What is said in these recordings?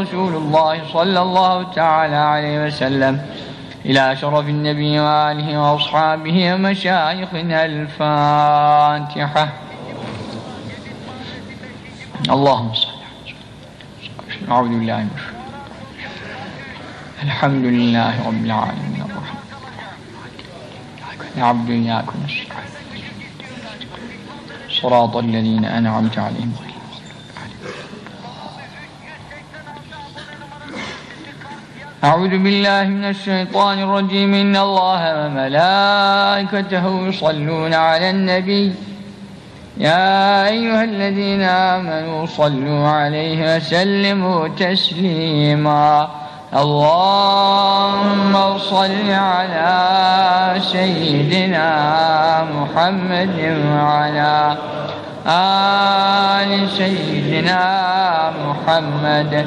رسول الله صلى الله تعالى عليه وسلم. إلى شرف النبي وآله وأصحابه ومشايخنا الفاتحة. اللهم صل أعوذ بالله من الشيطان الحمد لله رب العالمين. الرحمن الرحيم عبد إياك صراط الذين أنعمت عليهم غير أعوذ بالله من الشيطان الرجيم. إن الله وملائكته يصلون على النبي. يا أيها الذين آمنوا صلوا عليه وسلموا تسليما. اللهم صل على سيدنا محمد وعلى آل سيدنا محمد.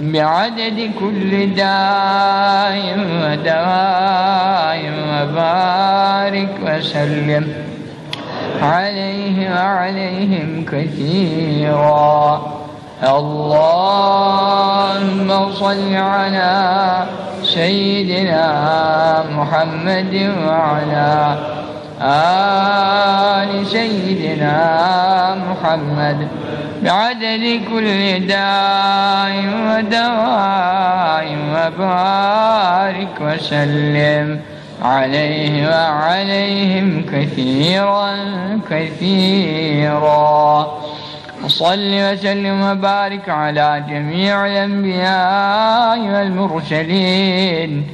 بعدد كل داء ودواء وبارك وسلم عليه وعليهم كثيرا. اللهم صل على سيدنا محمد وعلى آل سيدنا محمد. بعدد كل داء ودواء وبارك وسلم عليه وعليهم كثيرا كثيرا. وصل وسلم وبارك على جميع الأنبياء والمرسلين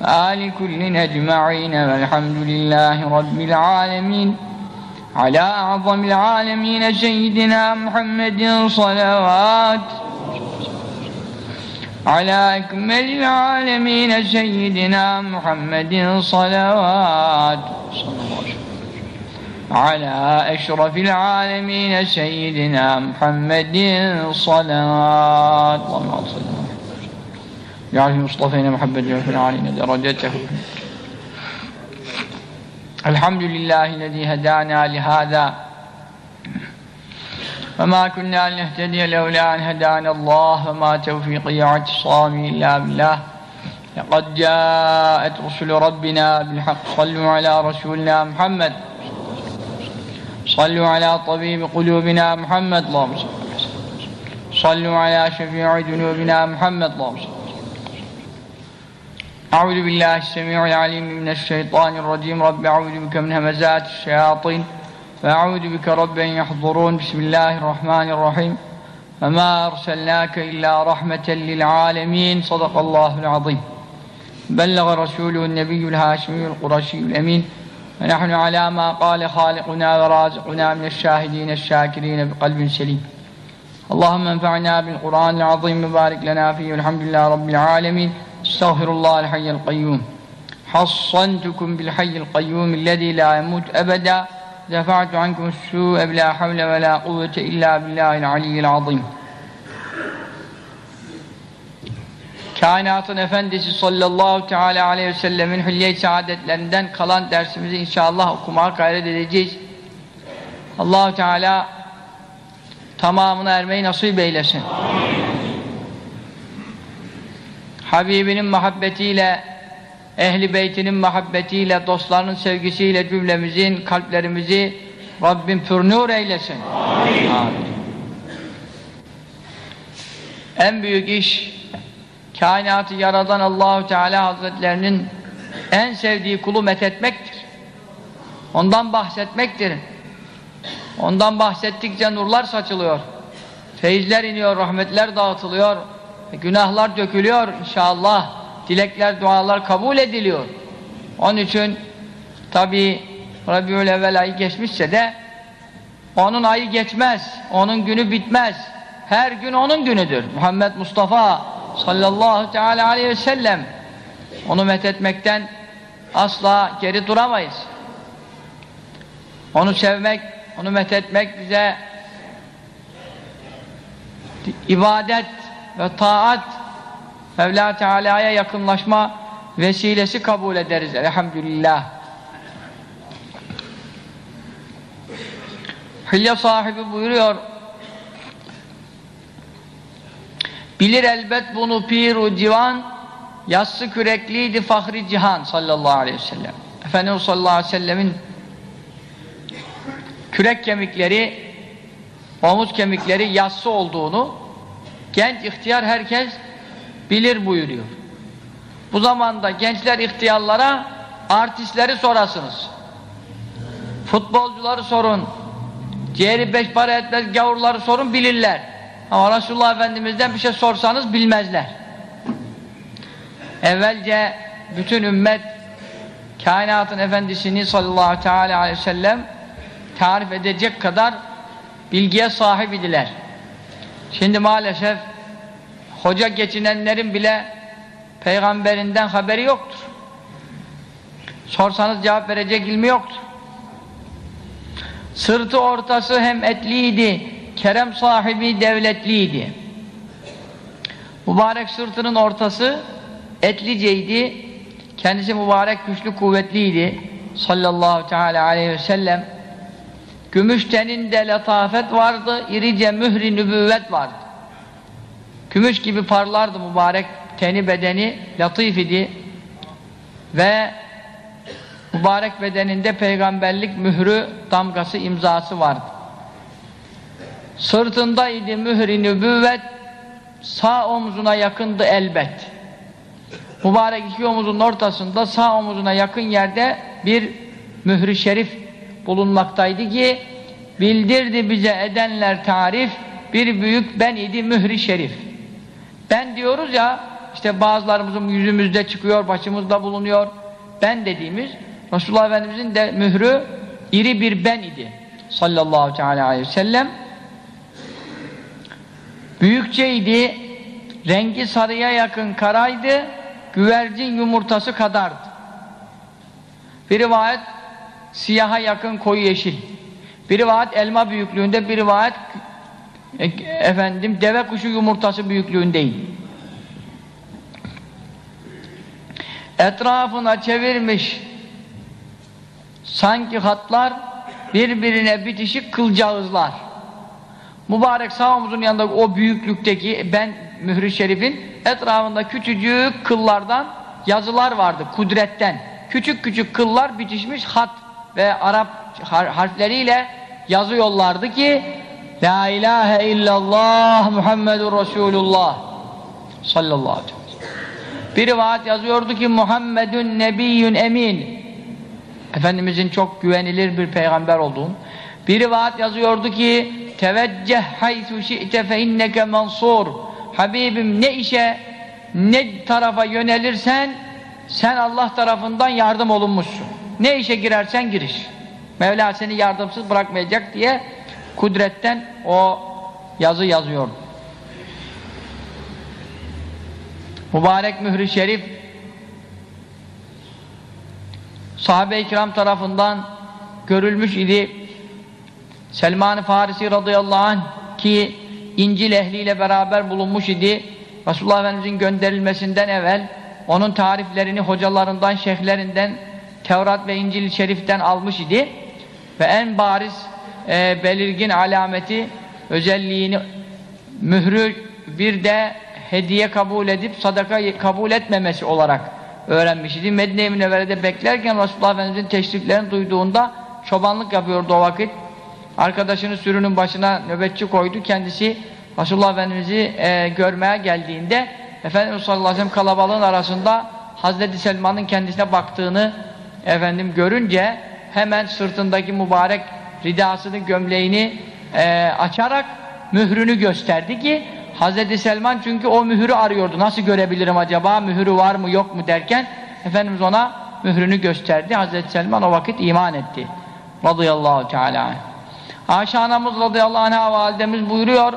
وآل كل أجمعين والحمد لله رب العالمين. على أعظم العالمين سيدنا محمد صلوات. على أكمل العالمين سيدنا محمد صلوات. على أشرف العالمين سيدنا محمد صلوات. اللهم صل جعل المصطفين محمد في العالمين درجته. الحمد لله الذي هدانا لهذا. وما كنا لنهتدي لولا أن هدانا الله وما توفيقي واعتصامي إلا بالله. لقد جاءت رسل ربنا بالحق. صلوا على رسولنا محمد. صلوا على طبيب قلوبنا محمد. اللهم صل صلوا على شفيع ذنوبنا محمد. اللهم صل أعوذ بالله السميع العليم من الشيطان الرجيم. رب أعوذ بك من همزات الشياطين فأعوذ بك رب أن يحضرون. بسم الله الرحمن الرحيم. وما أرسلناك إلا رحمة للعالمين. صدق الله العظيم. بلغ رسوله النبي الهاشمي القرشي الأمين. ونحن على ما قال خالقنا ورازقنا من الشاهدين الشاكرين بقلب سليم. اللهم انفعنا بالقرآن العظيم. وبارك لنا فيه. والحمد لله رب العالمين. Estağfirullah el hayyel kayyum. Hassantukum bil hayyel kayyum illezî la yemut ebeda. Defa'tu ankum su'e bila havle ve la kuvvete illa billahil aliyyil azim. Kainatın Efendisi sallallahu teala aleyhi ve sellemin hülye-i saadetlerinden kalan dersimizi inşallah okumaya gayret edeceğiz. allah Teala tamamına ermeyi nasip eylesin. Amin. Habibinin muhabbetiyle, ehli beytinin muhabbetiyle, dostlarının sevgisiyle cümlemizin kalplerimizi Rabbim pürnur eylesin. Amin. En büyük iş kainatı yaradan Allahu Teala Hazretlerinin en sevdiği kulu methetmektir. Ondan bahsetmektir. Ondan bahsettikçe nurlar saçılıyor. Feyizler iniyor, rahmetler dağıtılıyor. Günahlar dökülüyor inşallah. Dilekler, dualar kabul ediliyor. Onun için tabi Rabiül Evvel ayı geçmişse de onun ayı geçmez. Onun günü bitmez. Her gün onun günüdür. Muhammed Mustafa sallallahu teala aleyhi ve sellem onu methetmekten asla geri duramayız. Onu sevmek, onu methetmek bize ibadet ve taat Mevla Teala'ya yakınlaşma vesilesi kabul ederiz. Elhamdülillah. Hilye sahibi buyuruyor Bilir elbet bunu piru divan yassı kürekliydi fahri cihan sallallahu aleyhi ve sellem. Efendimiz sallallahu aleyhi ve sellemin kürek kemikleri omuz kemikleri yassı olduğunu genç ihtiyar herkes bilir buyuruyor. Bu zamanda gençler ihtiyarlara artistleri sorasınız. Futbolcuları sorun. Ciğeri beş para etmez gavurları sorun bilirler. Ama Resulullah Efendimiz'den bir şey sorsanız bilmezler. Evvelce bütün ümmet kainatın efendisini sallallahu teala aleyhi ve sellem tarif edecek kadar bilgiye sahip idiler. Şimdi maalesef hoca geçinenlerin bile peygamberinden haberi yoktur. Sorsanız cevap verecek ilmi yoktur. Sırtı ortası hem etliydi, kerem sahibi devletliydi. Mübarek sırtının ortası etliceydi, kendisi mübarek güçlü kuvvetliydi sallallahu teala aleyhi ve sellem. Gümüş teninde letafet vardı, irice mühri nübüvvet vardı. Gümüş gibi parlardı mübarek teni bedeni, latif idi ve mübarek bedeninde peygamberlik mührü, damgası, imzası vardı. Sırtındaydı mühri nübüvvet, sağ omzuna yakındı elbet. Mübarek iki omuzun ortasında sağ omuzuna yakın yerde bir mührü şerif bulunmaktaydı ki bildirdi bize edenler tarif bir büyük ben idi mühri şerif. Ben diyoruz ya işte bazılarımızın yüzümüzde çıkıyor, başımızda bulunuyor. Ben dediğimiz Resulullah Efendimizin de mührü iri bir ben idi. Sallallahu teala aleyhi ve sellem. Büyükçeydi, rengi sarıya yakın karaydı, güvercin yumurtası kadardı. Bir rivayet siyaha yakın koyu yeşil. Bir rivayet elma büyüklüğünde, bir rivayet e, efendim deve kuşu yumurtası büyüklüğündeydi. Etrafına çevirmiş sanki hatlar birbirine bitişik kılcağızlar. Mübarek sağ omuzun yanında o büyüklükteki ben mührü şerifin etrafında küçücük kıllardan yazılar vardı kudretten. Küçük küçük kıllar bitişmiş hat ve Arap harfleriyle yazıyorlardı ki La ilahe illallah Muhammedur Resulullah sallallahu aleyhi ve sellem. Bir rivayet yazıyordu ki Muhammedun nebiyyün emin Efendimizin çok güvenilir bir peygamber olduğunu. Bir rivayet yazıyordu ki tevecceh haythu şi'te fe inneke mansur Habibim ne işe ne tarafa yönelirsen sen Allah tarafından yardım olunmuşsun. Ne işe girersen giriş. Mevla seni yardımsız bırakmayacak diye kudretten o yazı yazıyor. Mübarek mührü şerif sahabe-i kiram tarafından görülmüş idi. Selman-ı Farisi radıyallahu anh ki İncil ehliyle beraber bulunmuş idi. Resulullah Efendimizin gönderilmesinden evvel onun tariflerini hocalarından, şeyhlerinden Tevrat ve İncil-i Şerif'ten almış idi. Ve en bariz e, belirgin alameti özelliğini mührü bir de hediye kabul edip sadaka kabul etmemesi olarak öğrenmiş idi. Medine-i Münevvere'de beklerken Resulullah Efendimiz'in teşriflerini duyduğunda çobanlık yapıyordu o vakit. Arkadaşını sürünün başına nöbetçi koydu. Kendisi Resulullah Efendimiz'i e, görmeye geldiğinde Efendimiz sallallahu aleyhi ve sellem kalabalığın arasında Hazreti Selman'ın kendisine baktığını efendim görünce hemen sırtındaki mübarek ridasını, gömleğini e, açarak mührünü gösterdi ki Hazreti Selman çünkü o mührü arıyordu. Nasıl görebilirim acaba? Mührü var mı yok mu derken Efendimiz ona mührünü gösterdi. Hazreti Selman o vakit iman etti. Radıyallahu teala. Ayşe anamız radıyallahu anh'a validemiz buyuruyor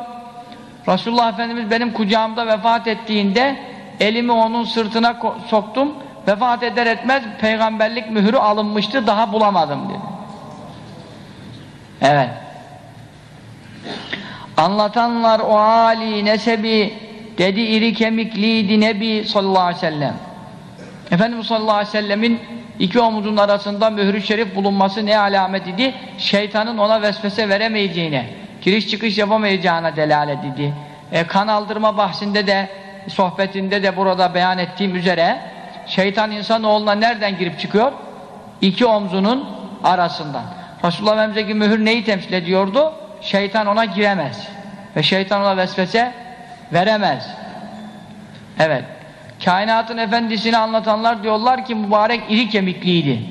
Resulullah Efendimiz benim kucağımda vefat ettiğinde elimi onun sırtına soktum vefat eder etmez peygamberlik mührü alınmıştı daha bulamadım dedi. Evet. Anlatanlar o Ali nesebi dedi iri kemikliydi Nebi sallallahu aleyhi ve sellem. Efendimiz sallallahu aleyhi ve sellemin iki omuzun arasında mührü şerif bulunması ne alamet idi? Şeytanın ona vesvese veremeyeceğine, giriş çıkış yapamayacağına delalet idi. E, kan aldırma bahsinde de, sohbetinde de burada beyan ettiğim üzere şeytan insanoğluna nereden girip çıkıyor? İki omzunun arasından. Resulullah Efendimiz'deki mühür neyi temsil ediyordu? Şeytan ona giremez. Ve şeytan ona vesvese veremez. Evet. Kainatın efendisini anlatanlar diyorlar ki mübarek iri kemikliydi.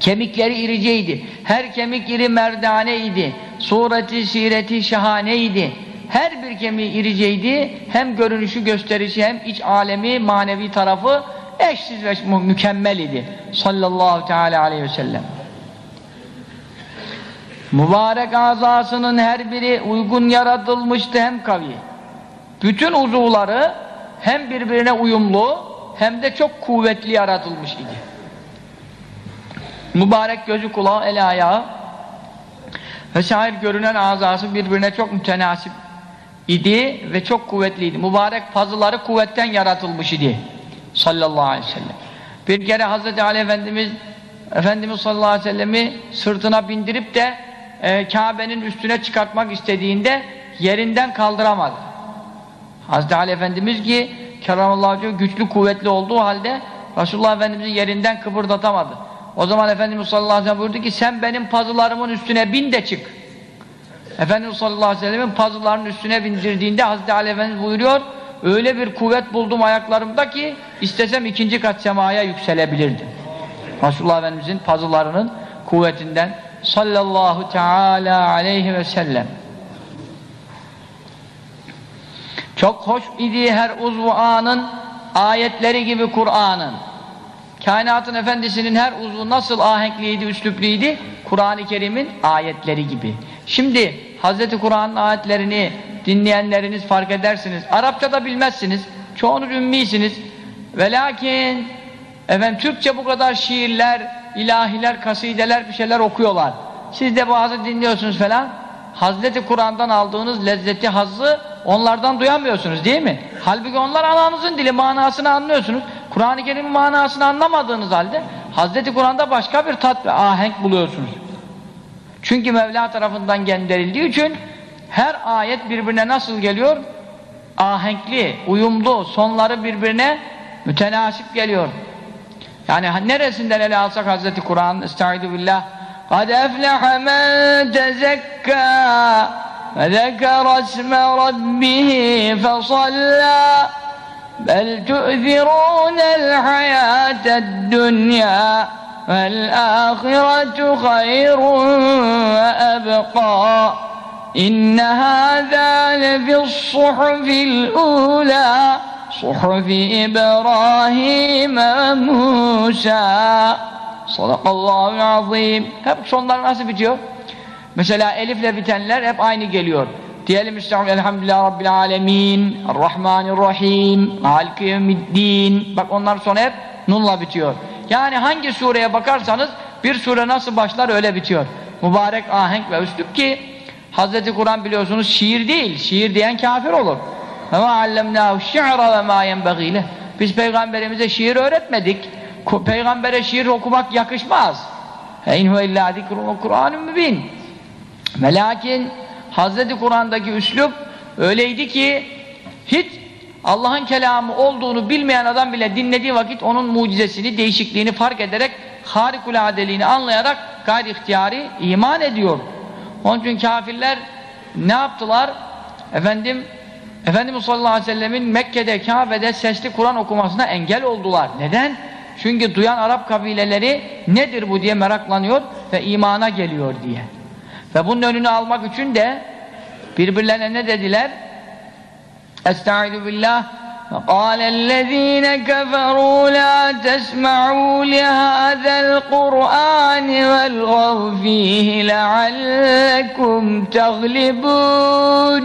Kemikleri iriceydi. Her kemik iri merdaneydi. Sureti, sireti şahaneydi. Her bir kemiği iriceydi. Hem görünüşü, gösterişi hem iç alemi, manevi tarafı eşsiz ve mükemmel idi. Sallallahu teala aleyhi ve sellem. Mübarek azasının her biri uygun yaratılmıştı hem kavi. Bütün uzuvları hem birbirine uyumlu hem de çok kuvvetli yaratılmış idi. Mübarek gözü kulağı el ayağı ve şair görünen azası birbirine çok mütenasip idi ve çok kuvvetliydi. Mübarek pazıları kuvvetten yaratılmış idi. Sallallahu aleyhi ve sellem. Bir kere Hazreti Ali Efendimiz Efendimiz sallallahu aleyhi ve sellemi sırtına bindirip de e, Kabe'nin üstüne çıkartmak istediğinde yerinden kaldıramadı. Hazreti Ali Efendimiz ki keramallahu güçlü kuvvetli olduğu halde Resulullah Efendimiz'i yerinden kıpırdatamadı. O zaman Efendimiz sallallahu aleyhi ve sellem buyurdu ki sen benim pazılarımın üstüne bin de çık. Efendimiz sallallahu aleyhi ve sellem'in pazılarının üstüne bindirdiğinde Hazreti Ali Efendimiz buyuruyor öyle bir kuvvet buldum ayaklarımda ki istesem ikinci kat semaya yükselebilirdim. Resulullah Efendimiz'in pazılarının kuvvetinden sallallahu teala aleyhi ve sellem. Çok hoş idi her uzvu anın ayetleri gibi Kur'an'ın. Kainatın efendisinin her uzvu nasıl ahenkliydi, üslupliydi? Kur'an-ı Kerim'in ayetleri gibi. Şimdi Hz. Kur'an'ın ayetlerini dinleyenleriniz fark edersiniz. Arapça da bilmezsiniz. Çoğunuz ümmisiniz. Ve lakin efendim Türkçe bu kadar şiirler, ilahiler, kasideler bir şeyler okuyorlar. Siz de bazı dinliyorsunuz falan. Hazreti Kur'an'dan aldığınız lezzeti, hazzı onlardan duyamıyorsunuz değil mi? Halbuki onlar ananızın dili manasını anlıyorsunuz. Kur'an-ı Kerim'in manasını anlamadığınız halde Hazreti Kur'an'da başka bir tat ve ahenk buluyorsunuz. Çünkü Mevla tarafından gönderildiği için her ayet birbirine nasıl geliyor? Ahenkli, uyumlu, sonları birbirine mütenasip geliyor. Yani neresinden ele alsak Hazreti Kur'an, estaizu billah, قَدْ اَفْلَحَ مَنْ تَزَكَّى فَذَكَرَ اسْمَ رَبِّهِ فَصَلَّى بَلْ تُؤْثِرُونَ الْحَيَاةَ الدُّنْيَا فالآخرة خير وأبقى إن هذا لفي الصحف الأولى صحف İbrahim Musa Sadakallahu azim Hep sonlar nasıl bitiyor? Mesela elifle bitenler hep aynı geliyor. Diyelim Estağfirullah Elhamdülillah Rabbil Alemin Rahmanirrahim Halkiyemiddin Bak onlar son hep nunla bitiyor. Yani hangi sureye bakarsanız bir sure nasıl başlar öyle bitiyor. Mübarek ahenk ve üslup ki Hz. Kur'an biliyorsunuz şiir değil. Şiir diyen kafir olur. Ve allemnahu şi'ra ve ma yenbagîle. Biz peygamberimize şiir öğretmedik. Peygambere şiir okumak yakışmaz. İnhu illa zikrun ve mübin. Melakin Hazreti Kur'an'daki üslup öyleydi ki hiç Allah'ın kelamı olduğunu bilmeyen adam bile dinlediği vakit onun mucizesini, değişikliğini fark ederek harikuladeliğini anlayarak gayri ihtiyari iman ediyor. Onun için kafirler ne yaptılar? efendim Efendimiz sallallahu aleyhi ve sellemin Mekke'de Kabe'de sesli Kur'an okumasına engel oldular. Neden? Çünkü duyan Arap kabileleri nedir bu diye meraklanıyor ve imana geliyor diye. Ve bunun önünü almak için de birbirlerine ne dediler? Estaizu billah وقال الذين كفروا لا تسمعوا لهذا القرآن والغوا فيه لعلكم تغلبون.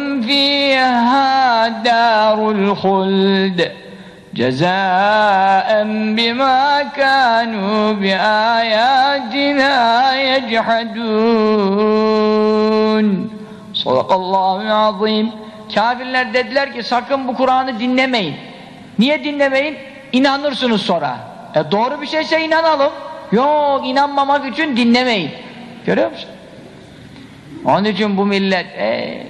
فيها دار الخلد جزاء بما كانوا بآياتنا يجحدون صدق الله العظيم Kafirler dediler ki sakın bu Kur'an'ı dinlemeyin. Niye dinlemeyin? İnanırsınız sonra. E doğru bir şeyse inanalım. Yok inanmamak için dinlemeyin. Görüyor musun? Onun için bu millet ey,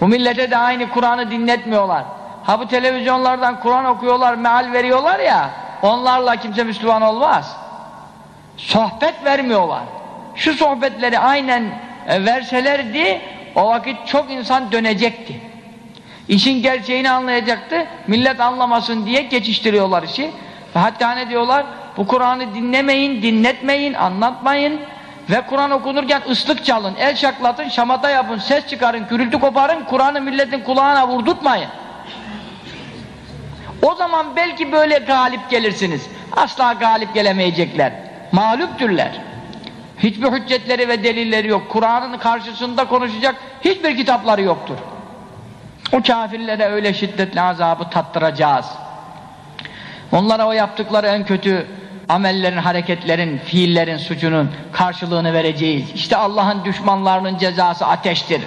bu millete de aynı Kur'an'ı dinletmiyorlar. Ha bu televizyonlardan Kur'an okuyorlar, meal veriyorlar ya, onlarla kimse Müslüman olmaz. Sohbet vermiyorlar. Şu sohbetleri aynen e, verselerdi, o vakit çok insan dönecekti. İşin gerçeğini anlayacaktı, millet anlamasın diye geçiştiriyorlar işi. Hatta ne diyorlar? Bu Kur'an'ı dinlemeyin, dinletmeyin, anlatmayın. Ve Kur'an okunurken ıslık çalın, el şaklatın, şamata yapın, ses çıkarın, gürültü koparın, Kur'an'ı milletin kulağına vurdurtmayın. O zaman belki böyle galip gelirsiniz. Asla galip gelemeyecekler. Mağluptürler. Hiçbir hüccetleri ve delilleri yok. Kur'an'ın karşısında konuşacak hiçbir kitapları yoktur. O kafirlere öyle şiddetli azabı tattıracağız. Onlara o yaptıkları en kötü amellerin, hareketlerin, fiillerin, suçunun karşılığını vereceğiz. İşte Allah'ın düşmanlarının cezası ateştir.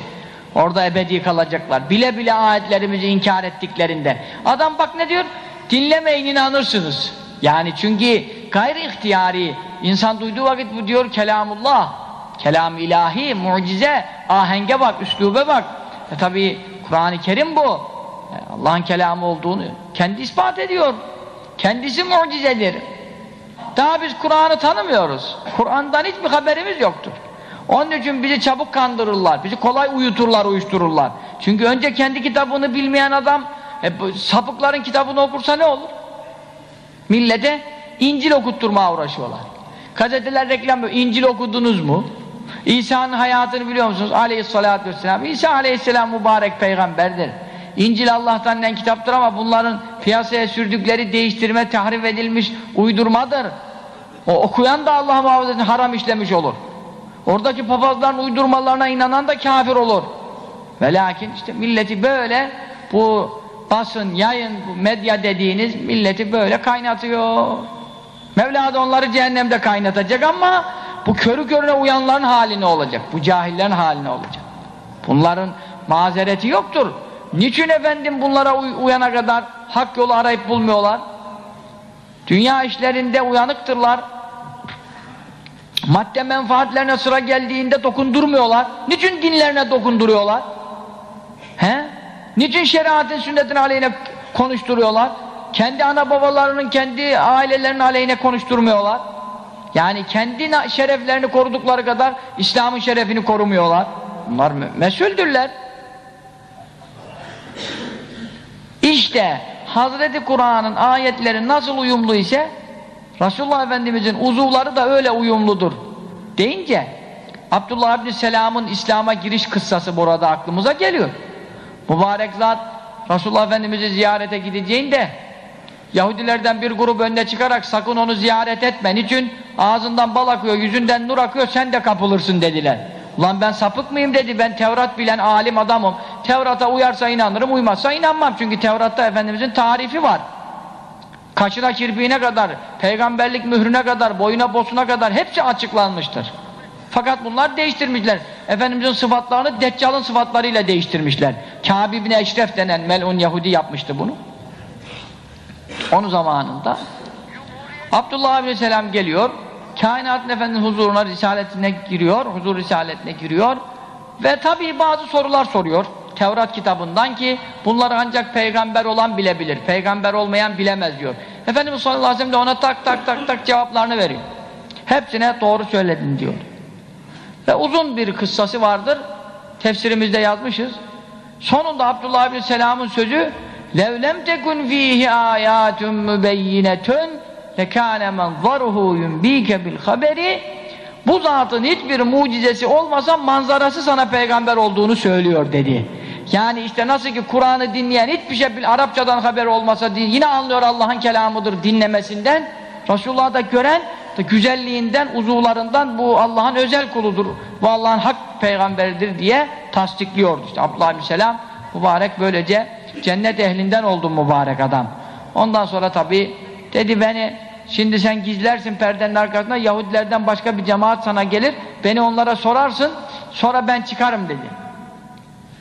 Orada ebedi kalacaklar. Bile bile ayetlerimizi inkar ettiklerinde. Adam bak ne diyor? Dinlemeyin inanırsınız. Yani çünkü gayri ihtiyari insan duyduğu vakit bu diyor kelamullah. Kelam ilahi, mucize, ahenge bak, üslube bak. E tabi Kur'an-ı Kerim bu. E Allah'ın kelamı olduğunu kendi ispat ediyor. Kendisi mucizedir. Daha biz Kur'an'ı tanımıyoruz. Kur'an'dan hiçbir haberimiz yoktur. Onun için bizi çabuk kandırırlar. Bizi kolay uyuturlar, uyuştururlar. Çünkü önce kendi kitabını bilmeyen adam e, sapıkların kitabını okursa ne olur? Millete İncil okutturmaya uğraşıyorlar. Gazeteler reklam yapıyor. İncil okudunuz mu? İsa'nın hayatını biliyor musunuz? Aleyhissalatü vesselam. İsa aleyhisselam mübarek peygamberdir. İncil Allah'tan en kitaptır ama bunların piyasaya sürdükleri değiştirme, tahrif edilmiş uydurmadır. O okuyan da Allah muhafaza etsin haram işlemiş olur. Oradaki papazların uydurmalarına inanan da kafir olur. Ve lakin işte milleti böyle bu basın, yayın, bu medya dediğiniz milleti böyle kaynatıyor. Mevla da onları cehennemde kaynatacak ama bu körü körüne uyanların hali ne olacak? Bu cahillerin hali ne olacak? Bunların mazereti yoktur. Niçin efendim bunlara uy uyana kadar hak yolu arayıp bulmuyorlar? Dünya işlerinde uyanıktırlar. Madde menfaatlerine sıra geldiğinde dokundurmuyorlar. Niçin dinlerine dokunduruyorlar? He? Niçin şeriatın sünnetin aleyhine konuşturuyorlar? Kendi ana babalarının, kendi ailelerinin aleyhine konuşturmuyorlar. Yani kendi şereflerini korudukları kadar İslam'ın şerefini korumuyorlar. Bunlar mesuldürler. İşte Hazreti Kur'an'ın ayetleri nasıl uyumlu ise Resulullah Efendimizin uzuvları da öyle uyumludur deyince Abdullah İbni Selam'ın İslam'a giriş kıssası burada aklımıza geliyor. Mübarek zat Resulullah Efendimiz'i ziyarete gideceğinde Yahudilerden bir grup önüne çıkarak sakın onu ziyaret etme. Niçin? Ağzından bal akıyor, yüzünden nur akıyor, sen de kapılırsın dediler. Ulan ben sapık mıyım dedi, ben Tevrat bilen alim adamım. Tevrat'a uyarsa inanırım, uymazsa inanmam. Çünkü Tevrat'ta Efendimizin tarifi var. Kaşına kirpiğine kadar, peygamberlik mührüne kadar, boyuna bosuna kadar hepsi açıklanmıştır. Fakat bunlar değiştirmişler. Efendimizin sıfatlarını Deccal'ın sıfatlarıyla değiştirmişler. Kâb ibn Eşref denen melun Yahudi yapmıştı bunu. Onun zamanında. Abdullah ibn Selam geliyor. Kainatın Efendinin huzuruna, risaletine giriyor. Huzur risaletine giriyor. Ve tabii bazı sorular soruyor. Tevrat kitabından ki bunları ancak peygamber olan bilebilir. Peygamber olmayan bilemez diyor. Efendimiz sallallahu aleyhi ve sellem de ona tak tak tak tak cevaplarını veriyor. Hepsine doğru söyledin diyor. Ve uzun bir kıssası vardır. Tefsirimizde yazmışız. Sonunda Abdullah bin Selam'ın sözü لَوْ tekun fihi ayatun mübeyyinetun lekâne menzaruhu yunbîke bil haberi bu zatın hiçbir mucizesi olmasa manzarası sana peygamber olduğunu söylüyor dedi. Yani işte nasıl ki Kur'an'ı dinleyen hiçbir şey Arapçadan haber olmasa yine anlıyor Allah'ın kelamıdır dinlemesinden. Resulullah'ı da gören da güzelliğinden, uzuvlarından bu Allah'ın özel kuludur. Bu Allah'ın hak peygamberidir diye tasdikliyordu. İşte Abdullah Selam mübarek böylece cennet ehlinden oldu mübarek adam. Ondan sonra tabi dedi beni şimdi sen gizlersin perdenin arkasında Yahudilerden başka bir cemaat sana gelir beni onlara sorarsın sonra ben çıkarım dedi.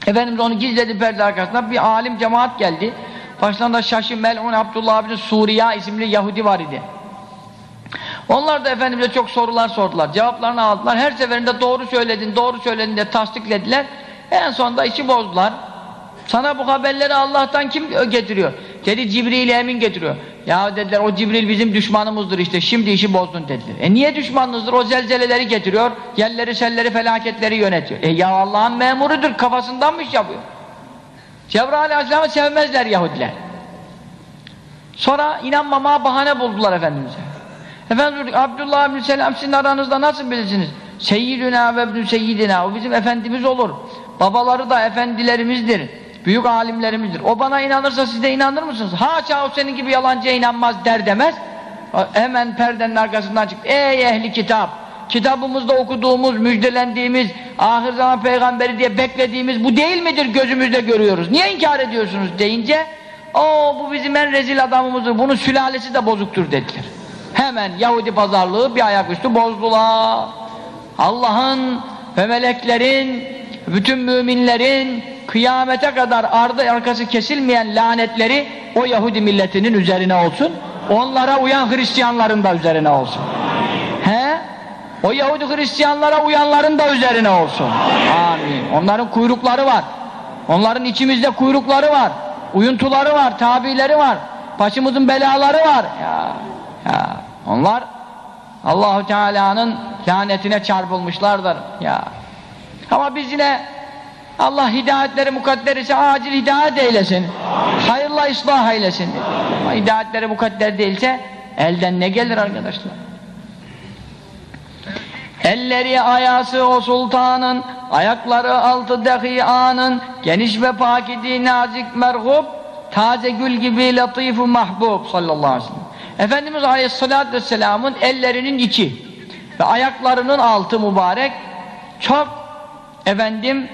Efendimiz onu gizledi perde arkasında bir alim cemaat geldi. Başlarında Şaşı Mel'un Abdullah bin Suriya isimli Yahudi var idi. Onlar da Efendimiz'e çok sorular sordular. Cevaplarını aldılar. Her seferinde doğru söyledin, doğru söyledin diye tasdiklediler. En sonunda işi bozdular. Sana bu haberleri Allah'tan kim getiriyor? Dedi Cibril Emin getiriyor. Ya dediler o Cibril bizim düşmanımızdır işte şimdi işi bozdun dediler. E niye düşmanınızdır? O zelzeleleri getiriyor. Yerleri, selleri, felaketleri yönetiyor. E ya Allah'ın memurudur kafasından mı iş yapıyor? Cebrail Aleyhisselam'ı sevmezler Yahudiler. Sonra inanmamaya bahane buldular Efendimiz'e. Efendimiz Abdullah bin Selam sizin aranızda nasıl bilirsiniz? Seyyidina ve ibn seyyidina o bizim efendimiz olur. Babaları da efendilerimizdir. Büyük alimlerimizdir. O bana inanırsa siz de inanır mısınız? Haça o senin gibi yalancıya inanmaz der demez. Hemen perdenin arkasından çıktı. Ey ehli kitap! Kitabımızda okuduğumuz, müjdelendiğimiz, ahir zaman peygamberi diye beklediğimiz bu değil midir gözümüzde görüyoruz? Niye inkar ediyorsunuz deyince o bu bizim en rezil adamımızdır, bunun sülalesi de bozuktur dediler. Hemen Yahudi pazarlığı bir ayaküstü bozdular. Allah'ın ve meleklerin, bütün müminlerin kıyamete kadar ardı arkası kesilmeyen lanetleri o Yahudi milletinin üzerine olsun. Onlara uyan Hristiyanların da üzerine olsun. He? O Yahudi Hristiyanlara uyanların da üzerine olsun. Amin. Onların kuyrukları var. Onların içimizde kuyrukları var. Uyuntuları var, tabileri var. Başımızın belaları var. Ya, ya. Onlar Allahu Teala'nın lanetine çarpılmışlardır. Ya. Ama biz yine Allah hidayetleri mukadder ise acil hidayet eylesin. Hayırla ıslah eylesin. Ama hidayetleri mukadder değilse elden ne gelir arkadaşlar? Elleri ayası o sultanın, ayakları altı dehiyanın, geniş ve pakidi nazik merhub, taze gül gibi latifu mahbub sallallahu aleyhi ve sellem. Efendimiz aleyhissalatü vesselamın ellerinin içi ve ayaklarının altı mübarek çok efendim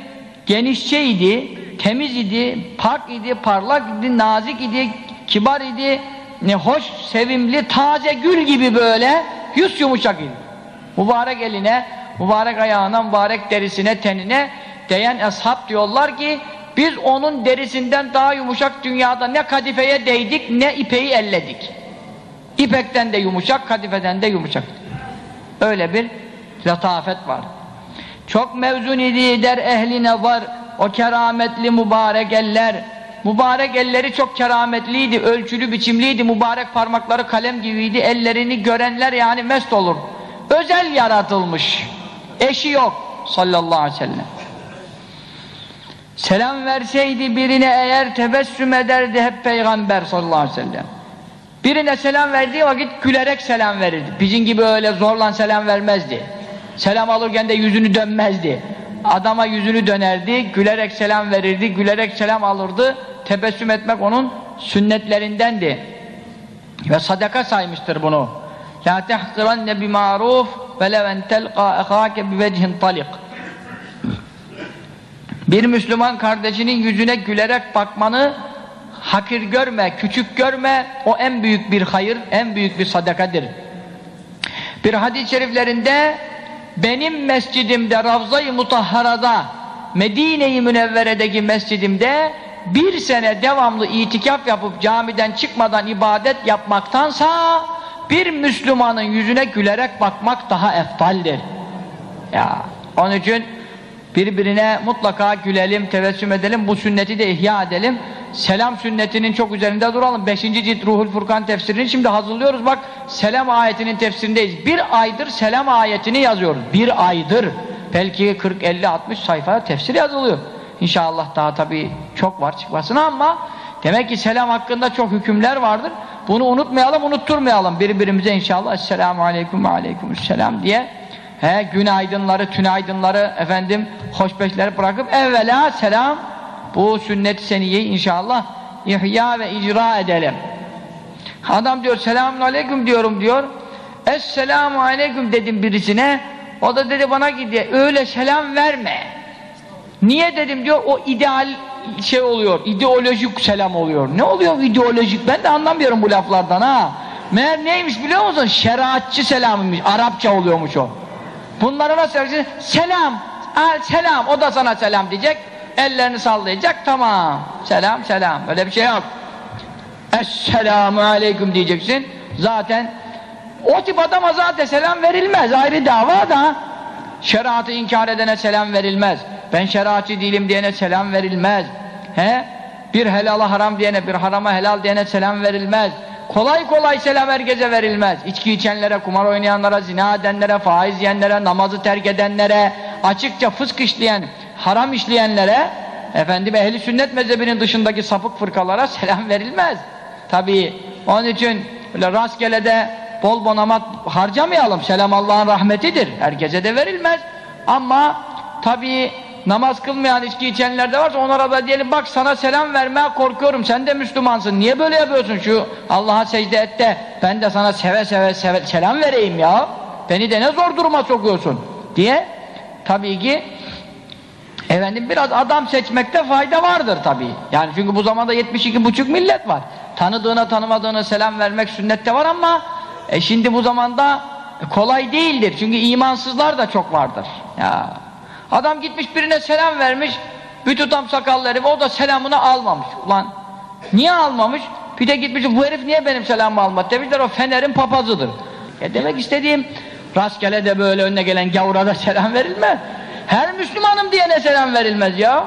genişçeydi, temiz idi, pak idi, parlak idi, nazik idi, kibar idi, ne hoş, sevimli, taze gül gibi böyle yüz yumuşak idi. Mübarek eline, mübarek ayağına, mübarek derisine, tenine değen ashab diyorlar ki biz onun derisinden daha yumuşak dünyada ne kadifeye değdik ne ipeyi elledik. İpekten de yumuşak, kadifeden de yumuşak. Öyle bir latafet var. Çok mevzun idi der ehline var o kerametli mübarek eller. Mübarek elleri çok kerametliydi, ölçülü biçimliydi, mübarek parmakları kalem gibiydi, ellerini görenler yani mest olur. Özel yaratılmış, eşi yok sallallahu aleyhi ve sellem. Selam verseydi birine eğer tebessüm ederdi hep peygamber sallallahu aleyhi ve sellem. Birine selam verdiği vakit gülerek selam verirdi. Bizim gibi öyle zorla selam vermezdi. Selam alırken de yüzünü dönmezdi. Adama yüzünü dönerdi, gülerek selam verirdi, gülerek selam alırdı. Tebessüm etmek onun sünnetlerindendi. Ve sadaka saymıştır bunu. La tehziranne bi maruf ve leven telqa ehake bi vecihin talik. Bir Müslüman kardeşinin yüzüne gülerek bakmanı hakir görme, küçük görme, o en büyük bir hayır, en büyük bir sadakadır. Bir hadis-i şeriflerinde benim mescidimde Ravza-i Mutahhara'da Medine-i Münevvere'deki mescidimde bir sene devamlı itikaf yapıp camiden çıkmadan ibadet yapmaktansa bir Müslümanın yüzüne gülerek bakmak daha eftaldir. Ya onun için birbirine mutlaka gülelim, tebessüm edelim, bu sünneti de ihya edelim. Selam sünnetinin çok üzerinde duralım. Beşinci cilt Ruhul Furkan tefsirini şimdi hazırlıyoruz. Bak selam ayetinin tefsirindeyiz. Bir aydır selam ayetini yazıyoruz. Bir aydır. Belki 40, 50, 60 sayfa tefsir yazılıyor. İnşallah daha tabii çok var çıkmasına ama demek ki selam hakkında çok hükümler vardır. Bunu unutmayalım, unutturmayalım birbirimize inşallah. Esselamu aleyküm ve aleykümselam diye he, günaydınları, tünaydınları, efendim, hoşbeşleri bırakıp evvela selam bu sünnet-i seniyeyi inşallah ihya ve icra edelim. Adam diyor selamun aleyküm diyorum diyor. Esselamu aleyküm dedim birisine. O da dedi bana gidiyor. Öyle selam verme. Niye dedim diyor. O ideal şey oluyor. ideolojik selam oluyor. Ne oluyor ideolojik? Ben de anlamıyorum bu laflardan ha. Meğer neymiş biliyor musun? Şeriatçı selamıymış. Arapça oluyormuş o. Bunlara nasıl yapacaksın? Selam. Al selam. O da sana selam diyecek. Ellerini sallayacak. Tamam. Selam selam. Öyle bir şey yok. Esselamu aleyküm diyeceksin. Zaten o tip adama zaten selam verilmez. Ayrı dava da şeriatı inkar edene selam verilmez. Ben şeriatçı değilim diyene selam verilmez. He? Bir helala haram diyene, bir harama helal diyene selam verilmez. Kolay kolay selam herkese verilmez. İçki içenlere, kumar oynayanlara, zina edenlere, faiz yiyenlere, namazı terk edenlere, açıkça fısk işleyen, haram işleyenlere, efendim ehli sünnet mezhebinin dışındaki sapık fırkalara selam verilmez. Tabii onun için öyle rastgele de bol bonamat harcamayalım. Selam Allah'ın rahmetidir. Herkese de verilmez. Ama tabii namaz kılmayan içki içenler de varsa onlara da diyelim bak sana selam vermeye korkuyorum. Sen de Müslümansın. Niye böyle yapıyorsun şu Allah'a secde et de ben de sana seve seve, seve selam vereyim ya. Beni de ne zor duruma sokuyorsun diye tabii ki efendim biraz adam seçmekte fayda vardır tabii. Yani çünkü bu zamanda 72 buçuk millet var. Tanıdığına tanımadığına selam vermek sünnette var ama e şimdi bu zamanda kolay değildir. Çünkü imansızlar da çok vardır. Ya Adam gitmiş birine selam vermiş, bir tutam sakalları o da selamını almamış. Ulan niye almamış? Bir de gitmiş bu herif niye benim selamımı almadı? Demişler o Fener'in papazıdır. Ya demek istediğim rastgele de böyle önüne gelen gavura da selam verilmez. Her Müslümanım diyene selam verilmez ya.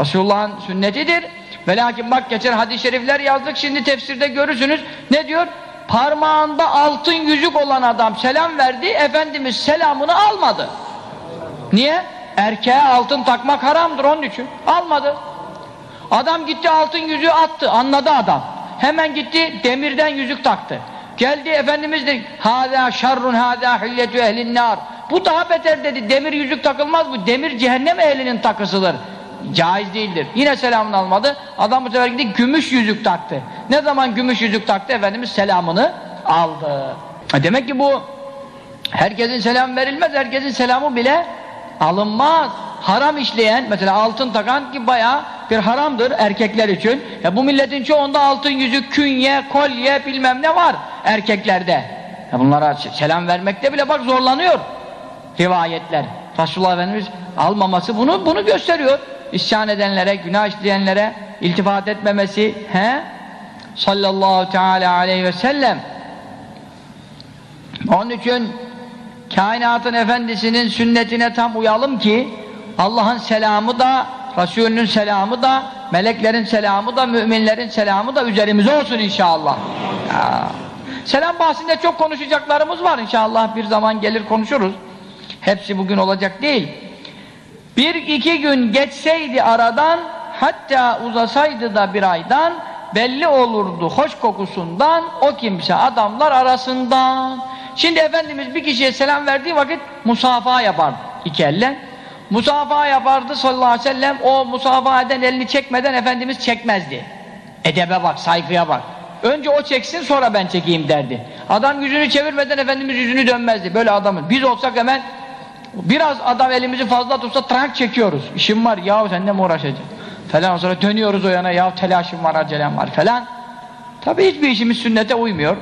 Resulullah'ın sünnetidir. Ve lakin bak geçen hadis-i şerifler yazdık şimdi tefsirde görürsünüz. Ne diyor? Parmağında altın yüzük olan adam selam verdi. Efendimiz selamını almadı. Niye? Erkeğe altın takmak haramdır onun için. Almadı. Adam gitti altın yüzüğü attı. Anladı adam. Hemen gitti demirden yüzük taktı. Geldi Efendimiz de hâzâ şerrun hâzâ hilletü ehlin nar. Bu daha beter dedi. Demir yüzük takılmaz bu. Demir cehennem ehlinin takısıdır. Caiz değildir. Yine selamını almadı. Adam bu sefer gitti gümüş yüzük taktı. Ne zaman gümüş yüzük taktı Efendimiz selamını aldı. Demek ki bu herkesin selam verilmez. Herkesin selamı bile alınmaz. Haram işleyen, mesela altın takan ki bayağı bir haramdır erkekler için. Ya bu milletin çoğunda altın yüzük, künye, kolye bilmem ne var erkeklerde. Ya bunlara selam vermekte bile bak zorlanıyor rivayetler. Resulullah Efendimiz almaması bunu bunu gösteriyor. İsyan edenlere, günah işleyenlere iltifat etmemesi, he? Sallallahu teala aleyhi ve sellem. Onun için kainatın efendisinin sünnetine tam uyalım ki Allah'ın selamı da Resulünün selamı da meleklerin selamı da müminlerin selamı da üzerimize olsun inşallah. Ya. Selam bahsinde çok konuşacaklarımız var inşallah bir zaman gelir konuşuruz. Hepsi bugün olacak değil. Bir iki gün geçseydi aradan hatta uzasaydı da bir aydan belli olurdu hoş kokusundan o kimse adamlar arasından. Şimdi Efendimiz bir kişiye selam verdiği vakit musafaha yapar iki elle. Musafaha yapardı sallallahu aleyhi ve sellem o musafaha eden elini çekmeden Efendimiz çekmezdi. Edebe bak, saygıya bak. Önce o çeksin sonra ben çekeyim derdi. Adam yüzünü çevirmeden Efendimiz yüzünü dönmezdi. Böyle adamın. Biz olsak hemen biraz adam elimizi fazla tutsa trank çekiyoruz. İşim var yahu seninle mi uğraşacağım? Falan sonra dönüyoruz o yana yahu telaşım var acelem var falan. Tabi hiçbir işimiz sünnete uymuyor.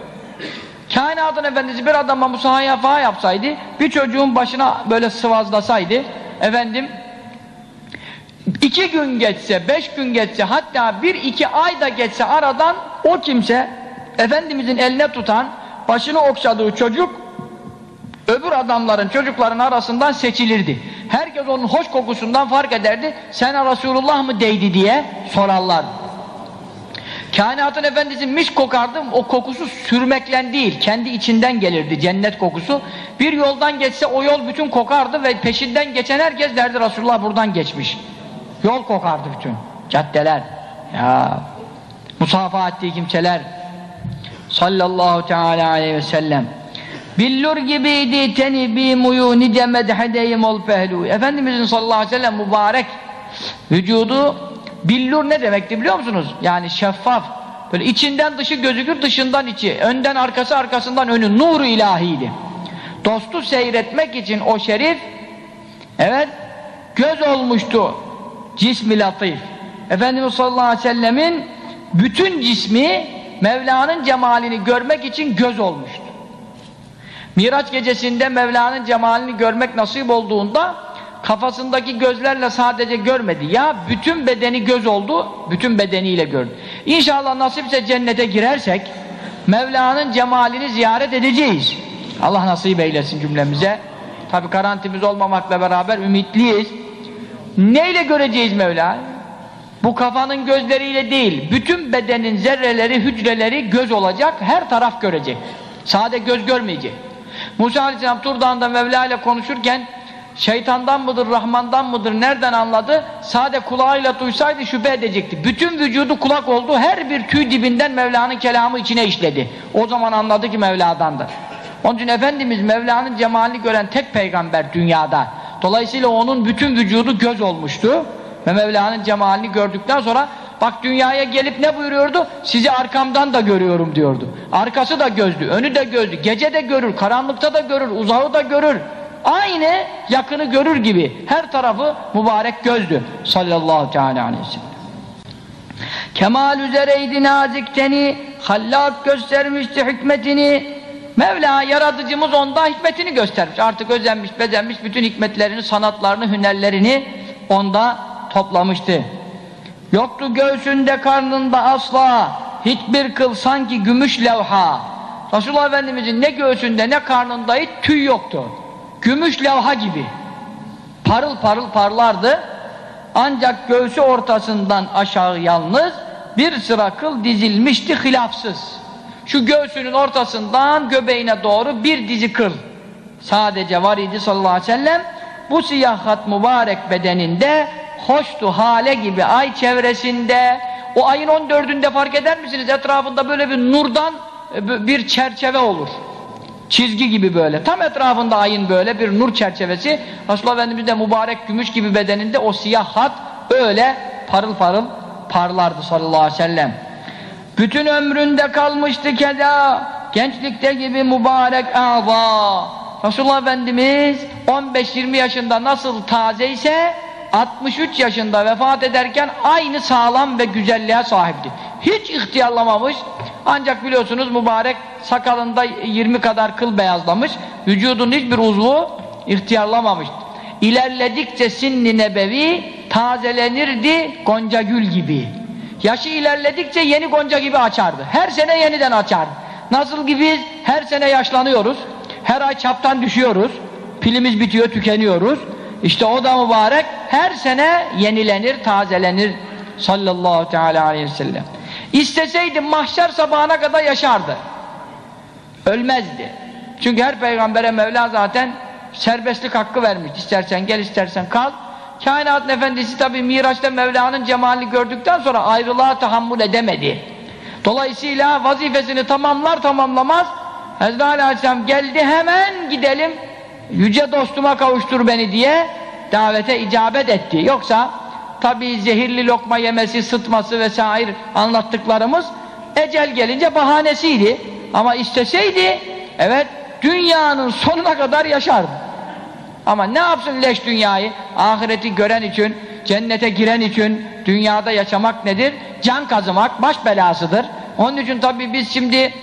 Kainatın efendisi bir adama musahafa yapsaydı, bir çocuğun başına böyle sıvazlasaydı, efendim, iki gün geçse, beş gün geçse, hatta bir iki ay da geçse aradan o kimse, Efendimizin eline tutan, başını okşadığı çocuk, öbür adamların, çocukların arasından seçilirdi. Herkes onun hoş kokusundan fark ederdi, sen Resulullah mı değdi diye sorarlar. Kainatın efendisi mis kokardı, o kokusu sürmeklen değil, kendi içinden gelirdi cennet kokusu. Bir yoldan geçse o yol bütün kokardı ve peşinden geçen herkes derdi Resulullah buradan geçmiş. Yol kokardı bütün, caddeler. Ya, musafa ettiği kimseler sallallahu teala aleyhi ve sellem. Billur gibiydi teni bi muyu nice medhedeyim ol pehlu. Efendimizin sallallahu aleyhi ve sellem mübarek vücudu billur ne demekti biliyor musunuz? Yani şeffaf. Böyle içinden dışı gözükür, dışından içi. Önden arkası, arkasından önü. Nuru ilahiydi. Dostu seyretmek için o şerif evet göz olmuştu. Cismi latif. Efendimiz sallallahu aleyhi ve sellemin bütün cismi Mevla'nın cemalini görmek için göz olmuştu. Miraç gecesinde Mevla'nın cemalini görmek nasip olduğunda kafasındaki gözlerle sadece görmedi. Ya bütün bedeni göz oldu, bütün bedeniyle gördü. İnşallah nasipse cennete girersek Mevla'nın cemalini ziyaret edeceğiz. Allah nasip eylesin cümlemize. Tabi garantimiz olmamakla beraber ümitliyiz. Neyle göreceğiz Mevla? Bu kafanın gözleriyle değil, bütün bedenin zerreleri, hücreleri göz olacak, her taraf görecek. Sade göz görmeyecek. Musa Aleyhisselam Tur Dağı'nda Mevla ile konuşurken şeytandan mıdır, Rahman'dan mıdır, nereden anladı? Sade kulağıyla duysaydı şüphe edecekti. Bütün vücudu kulak oldu, her bir tüy dibinden Mevla'nın kelamı içine işledi. O zaman anladı ki Mevla'dandır. Onun için Efendimiz Mevla'nın cemalini gören tek peygamber dünyada. Dolayısıyla onun bütün vücudu göz olmuştu. Ve Mevla'nın cemalini gördükten sonra bak dünyaya gelip ne buyuruyordu? Sizi arkamdan da görüyorum diyordu. Arkası da gözdü, önü de gözdü. Gece de görür, karanlıkta da görür, uzağı da görür. Aynı yakını görür gibi. Her tarafı mübarek gözdü. Sallallahu teala aleyhi. Kemal üzereydi nazikteni, hallak göstermişti hikmetini. Mevla yaratıcımız onda hikmetini göstermiş. Artık özenmiş, bezenmiş bütün hikmetlerini, sanatlarını, hünerlerini onda toplamıştı. Yoktu göğsünde karnında asla hiçbir kıl sanki gümüş levha. Resulullah Efendimizin ne göğsünde ne karnında hiç tüy yoktu. Gümüş levha gibi. Parıl parıl parlardı. Ancak göğsü ortasından aşağı yalnız bir sıra kıl dizilmişti hilafsız. Şu göğsünün ortasından göbeğine doğru bir dizi kıl. Sadece var idi sallallahu aleyhi ve sellem. Bu siyahat mübarek bedeninde hoştu hale gibi ay çevresinde o ayın 14'ünde fark eder misiniz etrafında böyle bir nurdan e, bir çerçeve olur çizgi gibi böyle. Tam etrafında ayın böyle bir nur çerçevesi. Resulullah Efendimiz de mübarek gümüş gibi bedeninde o siyah hat öyle parıl parıl parlardı sallallahu aleyhi ve sellem. Bütün ömründe kalmıştı keda gençlikte gibi mübarek ava. Resulullah Efendimiz 15-20 yaşında nasıl taze ise 63 yaşında vefat ederken aynı sağlam ve güzelliğe sahipti. Hiç ihtiyarlamamış. Ancak biliyorsunuz mübarek sakalında 20 kadar kıl beyazlamış. Vücudun hiçbir uzvu ihtiyarlamamış. İlerledikçe sinni nebevi tazelenirdi gonca gül gibi. Yaşı ilerledikçe yeni gonca gibi açardı. Her sene yeniden açardı. Nasıl ki biz her sene yaşlanıyoruz. Her ay çaptan düşüyoruz. Pilimiz bitiyor, tükeniyoruz. İşte o da mübarek her sene yenilenir, tazelenir sallallahu teala aleyhi ve sellem. İsteseydi mahşer sabahına kadar yaşardı. Ölmezdi. Çünkü her peygambere Mevla zaten serbestlik hakkı vermiş. İstersen gel, istersen kal. Kainatın efendisi tabi Miraç'ta Mevla'nın cemalini gördükten sonra ayrılığa tahammül edemedi. Dolayısıyla vazifesini tamamlar tamamlamaz Hazreti Aleyhisselam geldi hemen gidelim yüce dostuma kavuştur beni diye davete icabet etti. Yoksa tabi zehirli lokma yemesi, sıtması vesaire anlattıklarımız ecel gelince bahanesiydi. Ama isteseydi evet dünyanın sonuna kadar yaşardı. Ama ne yapsın leş dünyayı? Ahireti gören için, cennete giren için dünyada yaşamak nedir? Can kazımak baş belasıdır. Onun için tabi biz şimdi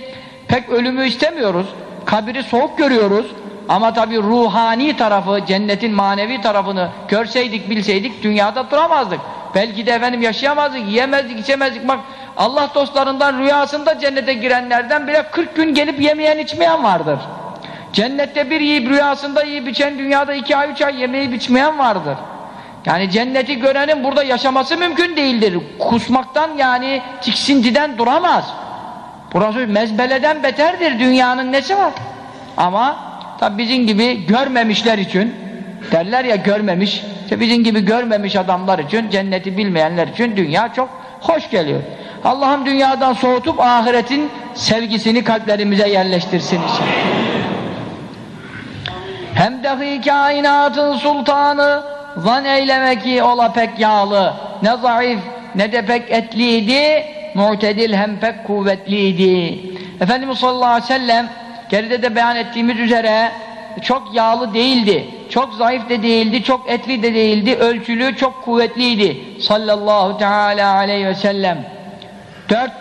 pek ölümü istemiyoruz. Kabiri soğuk görüyoruz. Ama tabi ruhani tarafı, cennetin manevi tarafını görseydik, bilseydik dünyada duramazdık. Belki de efendim yaşayamazdık, yiyemezdik, içemezdik. Bak Allah dostlarından rüyasında cennete girenlerden bile 40 gün gelip yemeyen içmeyen vardır. Cennette bir yiyip rüyasında yiyip içen dünyada iki ay üç ay yemeği içmeyen vardır. Yani cenneti görenin burada yaşaması mümkün değildir. Kusmaktan yani tiksintiden duramaz. Burası mezbeleden beterdir. Dünyanın nesi var? Ama tabi bizim gibi görmemişler için derler ya görmemiş işte bizim gibi görmemiş adamlar için cenneti bilmeyenler için dünya çok hoş geliyor. Allah'ım dünyadan soğutup ahiretin sevgisini kalplerimize yerleştirsin inşallah. Hem dahi kainatın sultanı zan eyleme ki ola pek yağlı ne zayıf ne de pek etliydi mu'tedil hem pek kuvvetliydi Efendimiz sallallahu aleyhi ve sellem geride de beyan ettiğimiz üzere çok yağlı değildi çok zayıf de değildi çok etli de değildi ölçülü çok kuvvetliydi. Sallallahu teala aleyhi ve sellem. Dört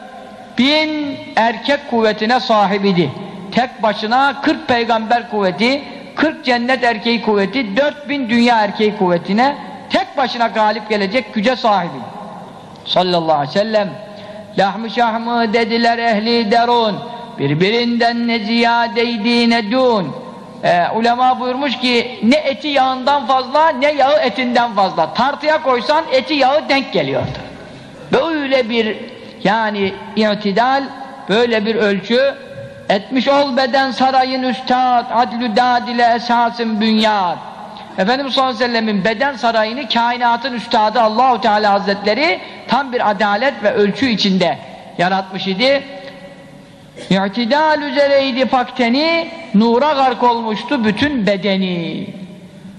bin erkek kuvvetine sahibiydi tek başına 40 peygamber kuvveti 40 cennet erkeği kuvveti 4000 dünya erkeği kuvvetine tek başına galip gelecek güce sahibi sallallahu aleyhi ve sellem. Lahmı şahmı dediler ehli derun birbirinden ne ziyadeydi ne dun. Ee, ulema buyurmuş ki ne eti yağından fazla ne yağı etinden fazla. Tartıya koysan eti yağı denk geliyordu. Böyle bir yani itidal böyle bir ölçü etmiş ol beden sarayın üstad adlü dadile esasın bünyat Efendimiz sallallahu aleyhi ve sellemin beden sarayını kainatın üstadı Allahu Teala Hazretleri tam bir adalet ve ölçü içinde yaratmış idi. İ'tidal üzereydi pakteni, nura gark olmuştu bütün bedeni.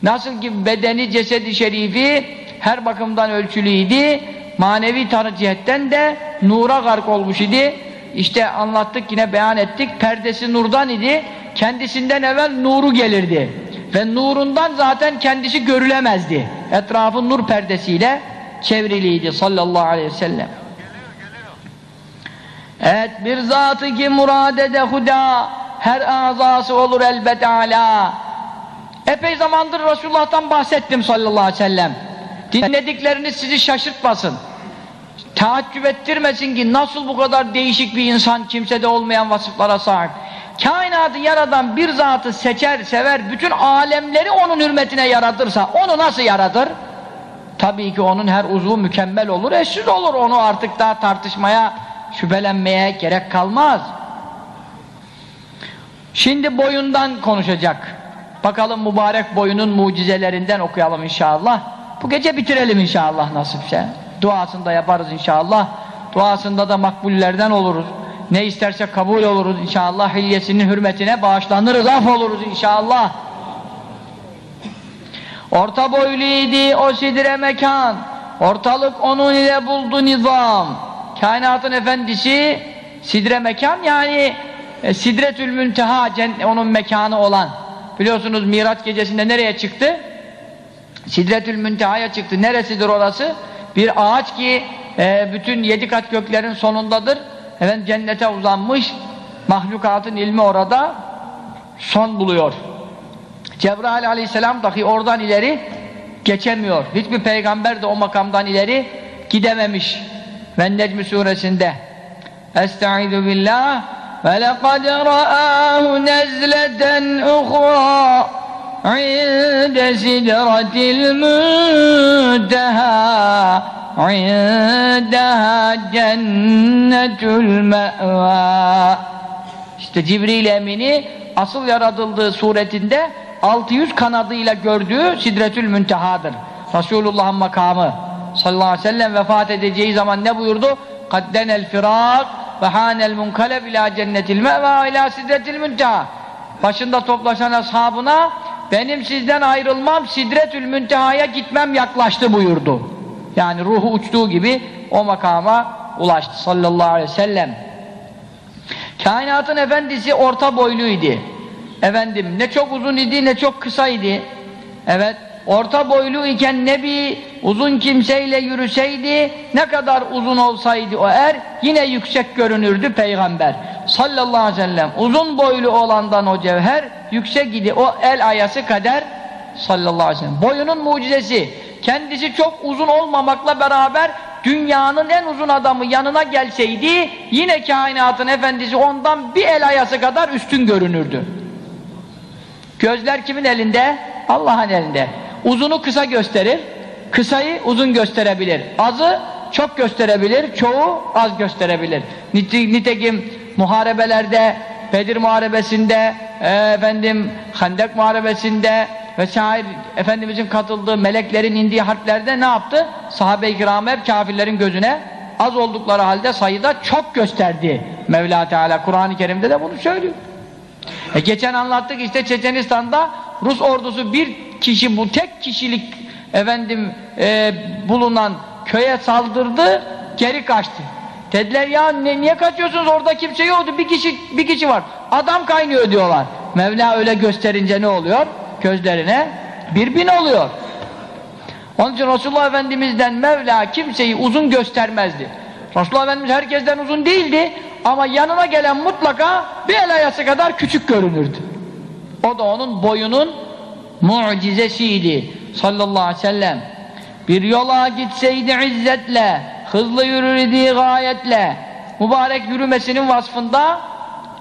Nasıl ki bedeni cesedi şerifi her bakımdan ölçülüydi, manevi cihetten de nura gark olmuş idi. İşte anlattık yine beyan ettik, perdesi nurdan idi, kendisinden evvel nuru gelirdi. Ve nurundan zaten kendisi görülemezdi. Etrafı nur perdesiyle çevriliydi sallallahu aleyhi ve sellem. Evet bir zatı ki muradede huda her azası olur elbet ala. Epey zamandır Resulullah'tan bahsettim sallallahu aleyhi ve sellem. Dinledikleriniz sizi şaşırtmasın. Taaccüp ettirmesin ki nasıl bu kadar değişik bir insan kimsede olmayan vasıflara sahip. Kainatı yaradan bir zatı seçer, sever, bütün alemleri onun hürmetine yaratırsa onu nasıl yaratır? Tabii ki onun her uzvu mükemmel olur, eşsiz olur. Onu artık daha tartışmaya, şüphelenmeye gerek kalmaz. Şimdi boyundan konuşacak. Bakalım mübarek boyunun mucizelerinden okuyalım inşallah. Bu gece bitirelim inşallah nasipse. Duasında yaparız inşallah. Duasında da makbullerden oluruz. Ne isterse kabul oluruz inşallah. Hilyesinin hürmetine bağışlanırız, af oluruz inşallah. Orta boyluydu o sidre mekan. Ortalık onun ile buldu nizam. Kainatın efendisi sidre mekan yani e, sidretül münteha onun mekanı olan. Biliyorsunuz Miraç gecesinde nereye çıktı? Sidretül müntehaya çıktı. Neresidir orası? Bir ağaç ki e, bütün yedi kat göklerin sonundadır. Efendim cennete uzanmış mahlukatın ilmi orada son buluyor. Cebrail aleyhisselam dahi oradan ileri geçemiyor. Hiçbir peygamber de o makamdan ileri gidememiş Ve Necmi suresinde Estaizu billah ve lekad ra'ahu nezleten uhra inde sidratil munteha عِنْدَهَا جَنَّةُ الْمَأْوَى İşte Cibril Emin'i asıl yaratıldığı suretinde 600 kanadıyla gördüğü Sidretül Münteha'dır. Resulullah'ın makamı sallallahu aleyhi ve sellem vefat edeceği zaman ne buyurdu? el firak ve hanel munkaleb ila cennetil me'va ila sidretil münteha başında toplaşan ashabına benim sizden ayrılmam sidretül müntehaya gitmem yaklaştı buyurdu. Yani ruhu uçtuğu gibi o makama ulaştı sallallahu aleyhi ve sellem. Kainatın efendisi orta boyluydu. Efendim ne çok uzun idi ne çok kısa idi. Evet orta boylu iken ne bir uzun kimseyle yürüseydi ne kadar uzun olsaydı o er yine yüksek görünürdü peygamber. Sallallahu aleyhi ve sellem uzun boylu olandan o cevher yüksek idi. O el ayası kader sallallahu aleyhi ve sellem. Boyunun mucizesi kendisi çok uzun olmamakla beraber dünyanın en uzun adamı yanına gelseydi yine kainatın efendisi ondan bir el ayası kadar üstün görünürdü. Gözler kimin elinde? Allah'ın elinde uzunu kısa gösterir kısayı uzun gösterebilir azı çok gösterebilir çoğu az gösterebilir nitekim muharebelerde Bedir muharebesinde e, efendim Hendek muharebesinde vesaire Efendimizin katıldığı meleklerin indiği harplerde ne yaptı? Sahabe-i kiram hep kafirlerin gözüne az oldukları halde sayıda çok gösterdi. Mevla Teala Kur'an-ı Kerim'de de bunu söylüyor. E geçen anlattık işte Çeçenistan'da Rus ordusu bir kişi bu tek kişilik efendim e, bulunan köye saldırdı geri kaçtı. Dediler ya ne, niye kaçıyorsunuz orada kimse yoktu bir kişi bir kişi var adam kaynıyor diyorlar. Mevla öyle gösterince ne oluyor? Gözlerine bir bin oluyor. Onun için Resulullah Efendimiz'den Mevla kimseyi uzun göstermezdi. Resulullah Efendimiz herkesten uzun değildi ama yanına gelen mutlaka bir el ayası kadar küçük görünürdü. O da onun boyunun mucizesiydi sallallahu aleyhi ve sellem. Bir yola gitseydi izzetle, hızlı yürürdüğü gayetle, mübarek yürümesinin vasfında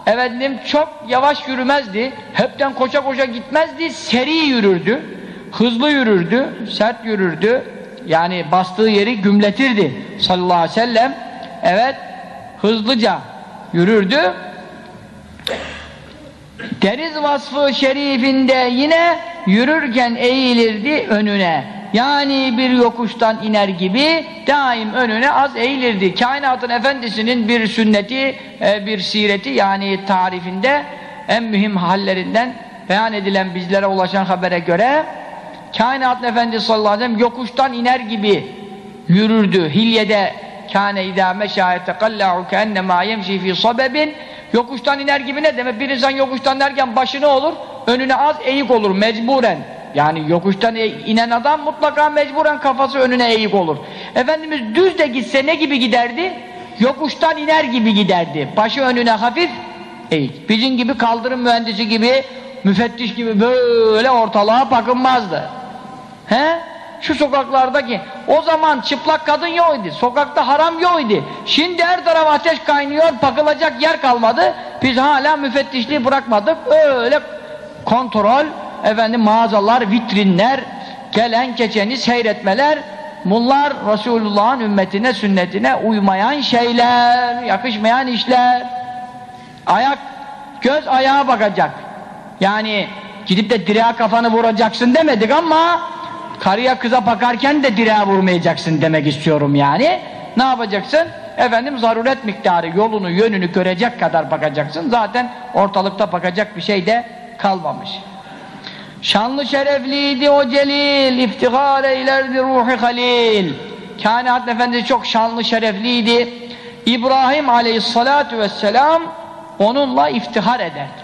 efendim çok yavaş yürümezdi, hepten koşa koşa gitmezdi, seri yürürdü, hızlı yürürdü, sert yürürdü, yani bastığı yeri gümletirdi sallallahu aleyhi ve sellem. Evet, hızlıca yürürdü. Deniz vasfı şerifinde yine yürürken eğilirdi önüne. Yani bir yokuştan iner gibi daim önüne az eğilirdi. Kainatın efendisinin bir sünneti, e, bir sireti yani tarifinde en mühim hallerinden beyan edilen bizlere ulaşan habere göre kainatın efendisi sallallahu aleyhi ve sellem yokuştan iner gibi yürürdü. Hilyede kâne idâ meşâ yetekallâhu keennemâ yemşî fî sabebin yokuştan iner gibi ne demek? Bir insan yokuştan inerken başı ne olur? Önüne az eğik olur mecburen. Yani yokuştan e, inen adam mutlaka mecburen kafası önüne eğik olur. Efendimiz düz de gitse ne gibi giderdi? Yokuştan iner gibi giderdi. Başı önüne hafif eğik. Bizim gibi kaldırım mühendisi gibi, müfettiş gibi böyle ortalığa bakınmazdı. He? Şu sokaklardaki, o zaman çıplak kadın yoktu, sokakta haram yoktu. Şimdi her taraf ateş kaynıyor, bakılacak yer kalmadı. Biz hala müfettişliği bırakmadık. Öyle kontrol, efendim mağazalar, vitrinler, gelen geçeni seyretmeler, bunlar Resulullah'ın ümmetine, sünnetine uymayan şeyler, yakışmayan işler. Ayak, göz ayağa bakacak. Yani gidip de direğe kafanı vuracaksın demedik ama karıya kıza bakarken de direğe vurmayacaksın demek istiyorum yani. Ne yapacaksın? Efendim zaruret miktarı, yolunu, yönünü görecek kadar bakacaksın. Zaten ortalıkta bakacak bir şey de kalmamış. Şanlı şerefliydi o celil, iftihar eylerdi ruhi halil. Kainat Efendisi çok şanlı şerefliydi. İbrahim aleyhissalatu vesselam onunla iftihar ederdi.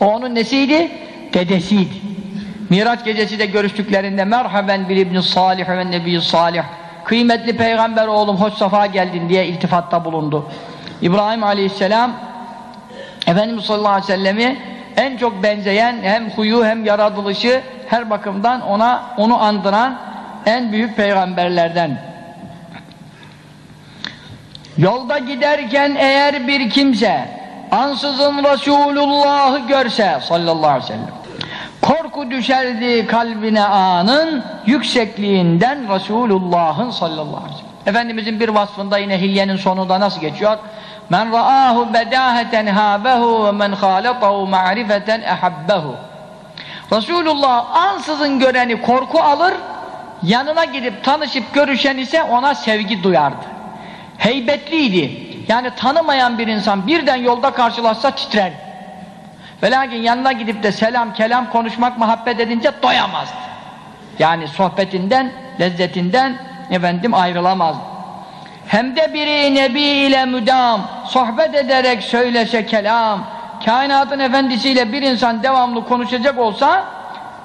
O onun nesiydi? Dedesiydi. Miraç gecesi de görüştüklerinde merhaben bil ibn salih ve nebi salih kıymetli peygamber oğlum hoş safa geldin diye iltifatta bulundu. İbrahim aleyhisselam Efendimiz sallallahu aleyhi ve sellemi en çok benzeyen hem huyu hem yaratılışı her bakımdan ona onu andıran en büyük peygamberlerden. Yolda giderken eğer bir kimse ansızın Resulullah'ı görse sallallahu aleyhi ve sellem korku düşerdi kalbine anın yüksekliğinden Resulullah'ın sallallahu aleyhi ve sellem. Efendimizin bir vasfında yine hilyenin sonunda nasıl geçiyor? Men ra'ahu bedaheten habehu ve men halatahu ma'rifeten ehabbehu. Resulullah ansızın göreni korku alır, yanına gidip tanışıp görüşen ise ona sevgi duyardı. Heybetliydi. Yani tanımayan bir insan birden yolda karşılaşsa titrer. Ve lakin yanına gidip de selam, kelam, konuşmak, muhabbet edince doyamazdı. Yani sohbetinden, lezzetinden efendim ayrılamazdı. Hem de biri Nebi ile müdam, sohbet ederek söylese kelam, kainatın efendisiyle bir insan devamlı konuşacak olsa,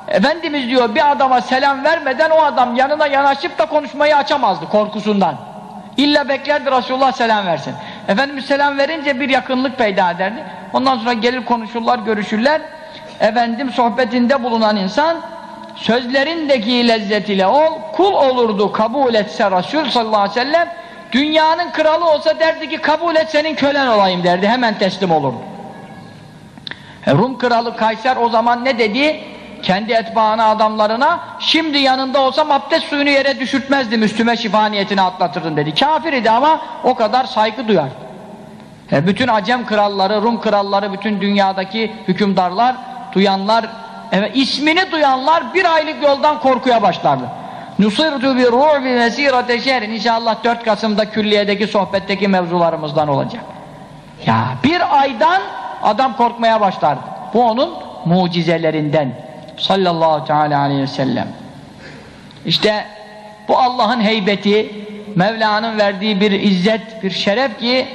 Efendimiz diyor bir adama selam vermeden o adam yanına yanaşıp da konuşmayı açamazdı korkusundan. İlla beklerdi Resulullah selam versin. Efendimiz selam verince bir yakınlık peyda ederdi. Ondan sonra gelir konuşurlar, görüşürler. Efendim sohbetinde bulunan insan sözlerindeki lezzetiyle ol, kul olurdu kabul etse Resul sallallahu aleyhi ve sellem dünyanın kralı olsa derdi ki kabul et senin kölen olayım derdi hemen teslim olurdu. E, Rum kralı Kayser o zaman ne dedi? Kendi etbaına adamlarına şimdi yanında olsam abdest suyunu yere düşürtmezdim üstüme şifa niyetine atlatırdım dedi. Kafir idi ama o kadar saygı duyar. E, bütün Acem kralları, Rum kralları, bütün dünyadaki hükümdarlar, duyanlar, evet, ismini duyanlar bir aylık yoldan korkuya başlardı. Nusirtu bir ru'bi mesirate şehrin İnşallah 4 Kasım'da külliyedeki sohbetteki mevzularımızdan olacak. Ya bir aydan adam korkmaya başlardı. Bu onun mucizelerinden. Sallallahu teala aleyhi ve sellem. İşte bu Allah'ın heybeti, Mevla'nın verdiği bir izzet, bir şeref ki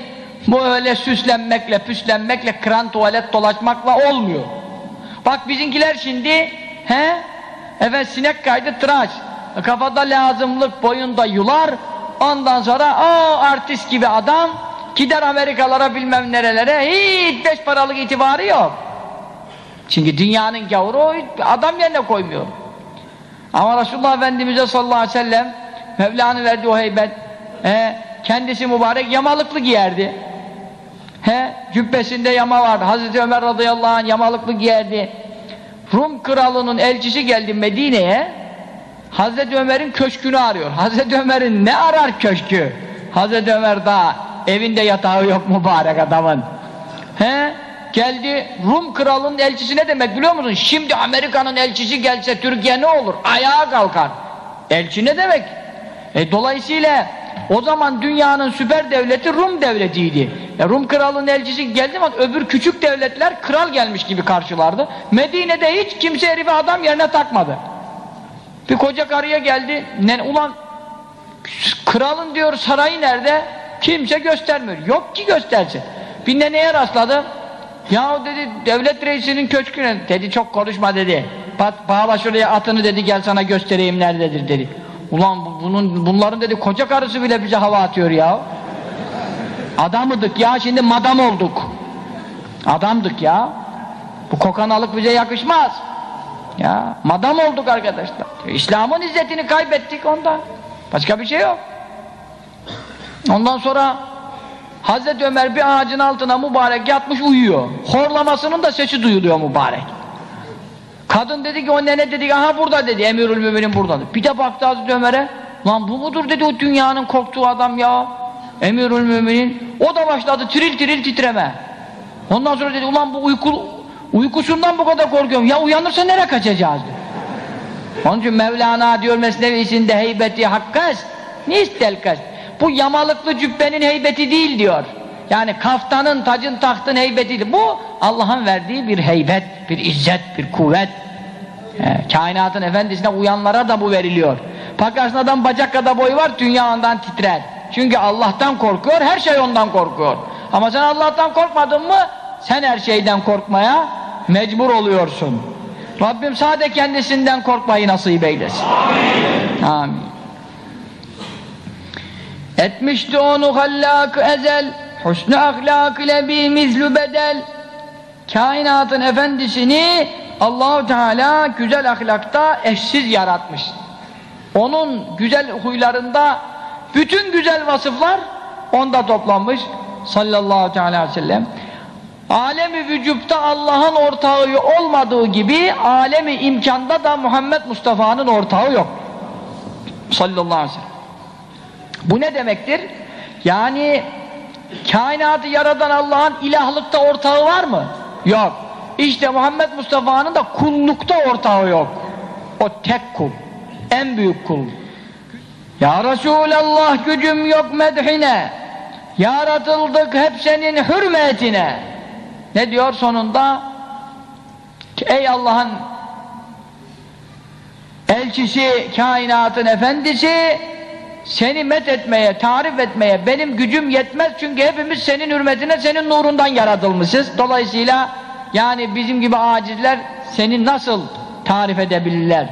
bu öyle süslenmekle, püslenmekle, kran tuvalet dolaşmakla olmuyor. Bak bizimkiler şimdi he? Evet sinek kaydı tıraş. Kafada lazımlık, boyunda yular. Ondan sonra o artist gibi adam gider Amerikalara bilmem nerelere hiç beş paralık itibarı yok. Çünkü dünyanın gavuru adam yerine koymuyor. Ama Resulullah Efendimiz'e sallallahu aleyhi ve sellem Mevla'nın verdiği o heybet he, kendisi mübarek yamalıklı giyerdi. He, cübbesinde yama vardı. Hazreti Ömer radıyallahu anh yamalıklı giyerdi. Rum kralının elçisi geldi Medine'ye. Hazreti Ömer'in köşkünü arıyor. Hazreti Ömer'in ne arar köşkü? Hazreti Ömer daha evinde yatağı yok mübarek adamın. He? Geldi Rum kralının elçisi ne demek biliyor musun? Şimdi Amerika'nın elçisi gelse Türkiye ne olur? Ayağa kalkar. Elçi ne demek? E, dolayısıyla o zaman dünyanın süper devleti Rum devletiydi. E, Rum kralının elçisi geldi ama öbür küçük devletler kral gelmiş gibi karşılardı. Medine'de hiç kimse herifi adam yerine takmadı. Bir koca karıya geldi. Ne, ulan kralın diyor sarayı nerede? Kimse göstermiyor. Yok ki göstersin. Bir neneye rastladı. Ya dedi devlet reisinin köşküne dedi çok konuşma dedi. Bat, bağla şuraya atını dedi gel sana göstereyim nerededir dedi. Ulan bu, bunun bunların dedi koca karısı bile bize hava atıyor ya. Adamıdık ya şimdi madam olduk. Adamdık ya. Bu kokanalık bize yakışmaz. Ya madam olduk arkadaşlar. İslam'ın izzetini kaybettik ondan. Başka bir şey yok. Ondan sonra Hazreti Ömer bir ağacın altına mübarek yatmış uyuyor. Horlamasının da sesi duyuluyor mübarek. Kadın dedi ki o nene dedi aha burada dedi emirül müminin burada. Bir de baktı Hazreti Ömer'e lan bu mudur dedi o dünyanın korktuğu adam ya. Emirül müminin. O da başladı tiril tiril titreme. Ondan sonra dedi ulan bu uyku, uykusundan bu kadar korkuyorum. Ya uyanırsa nereye kaçacağız? Dedi. Onun için Mevlana diyor mesnevisinde heybeti hakkas nistel kas. Bu yamalıklı cübbenin heybeti değil diyor. Yani kaftanın, tacın, tahtın heybeti değil. Bu Allah'ın verdiği bir heybet, bir izzet, bir kuvvet. Ee, kainatın efendisine uyanlara da bu veriliyor. Bakarsın adam bacak kadar boyu var, dünya ondan titrer. Çünkü Allah'tan korkuyor, her şey ondan korkuyor. Ama sen Allah'tan korkmadın mı, sen her şeyden korkmaya mecbur oluyorsun. Rabbim sade kendisinden korkmayı nasip eylesin. Amin. Amin. Etmişti onu hallak ezel, husnü ahlak ile bir mizlü bedel. Kainatın efendisini Allahu Teala güzel ahlakta eşsiz yaratmış. Onun güzel huylarında bütün güzel vasıflar onda toplanmış sallallahu teala aleyhi ve sellem. Alemi vücutta Allah'ın ortağı olmadığı gibi alemi imkanda da Muhammed Mustafa'nın ortağı yok. Sallallahu aleyhi ve sellem. Bu ne demektir? Yani kainatı yaradan Allah'ın ilahlıkta ortağı var mı? Yok. İşte Muhammed Mustafa'nın da kullukta ortağı yok. O tek kul. En büyük kul. Ya Resulallah gücüm yok medhine. Yaratıldık hep senin hürmetine. Ne diyor sonunda? Ey Allah'ın elçisi, kainatın efendisi seni met etmeye, tarif etmeye benim gücüm yetmez çünkü hepimiz senin hürmetine, senin nurundan yaratılmışız. Dolayısıyla yani bizim gibi acizler seni nasıl tarif edebilirler.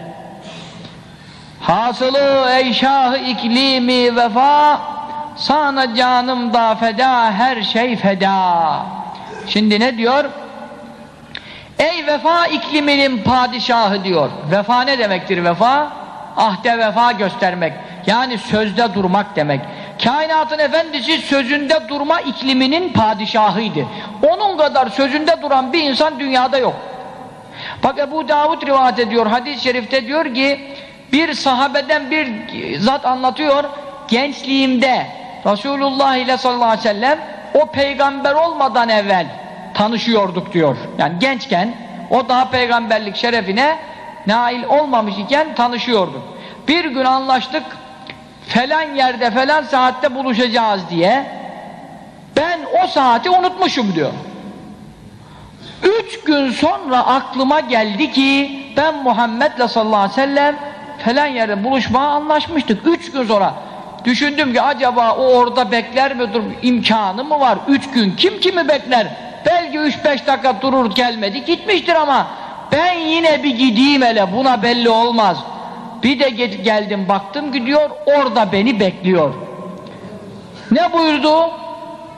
Hasılı ey şah iklimi vefa sana canım da feda her şey feda. Şimdi ne diyor? Ey vefa ikliminin padişahı diyor. Vefa ne demektir vefa? Ahde vefa göstermek. Yani sözde durmak demek. Kainatın efendisi sözünde durma ikliminin padişahıydı. Onun kadar sözünde duran bir insan dünyada yok. Bak Ebu Davud rivayet ediyor, hadis-i şerifte diyor ki bir sahabeden bir zat anlatıyor gençliğimde Resulullah ile sallallahu aleyhi ve sellem o peygamber olmadan evvel tanışıyorduk diyor. Yani gençken o daha peygamberlik şerefine nail olmamış iken tanışıyorduk. Bir gün anlaştık falan yerde falan saatte buluşacağız diye ben o saati unutmuşum diyor. Üç gün sonra aklıma geldi ki ben Muhammed'le sallallahu aleyhi ve sellem falan yerde buluşmaya anlaşmıştık. Üç gün sonra düşündüm ki acaba o orada bekler mi dur imkanı mı var? Üç gün kim kimi bekler? Belki üç beş dakika durur gelmedi gitmiştir ama ben yine bir gideyim hele buna belli olmaz. Bir de geldim baktım gidiyor orada beni bekliyor. Ne buyurdu?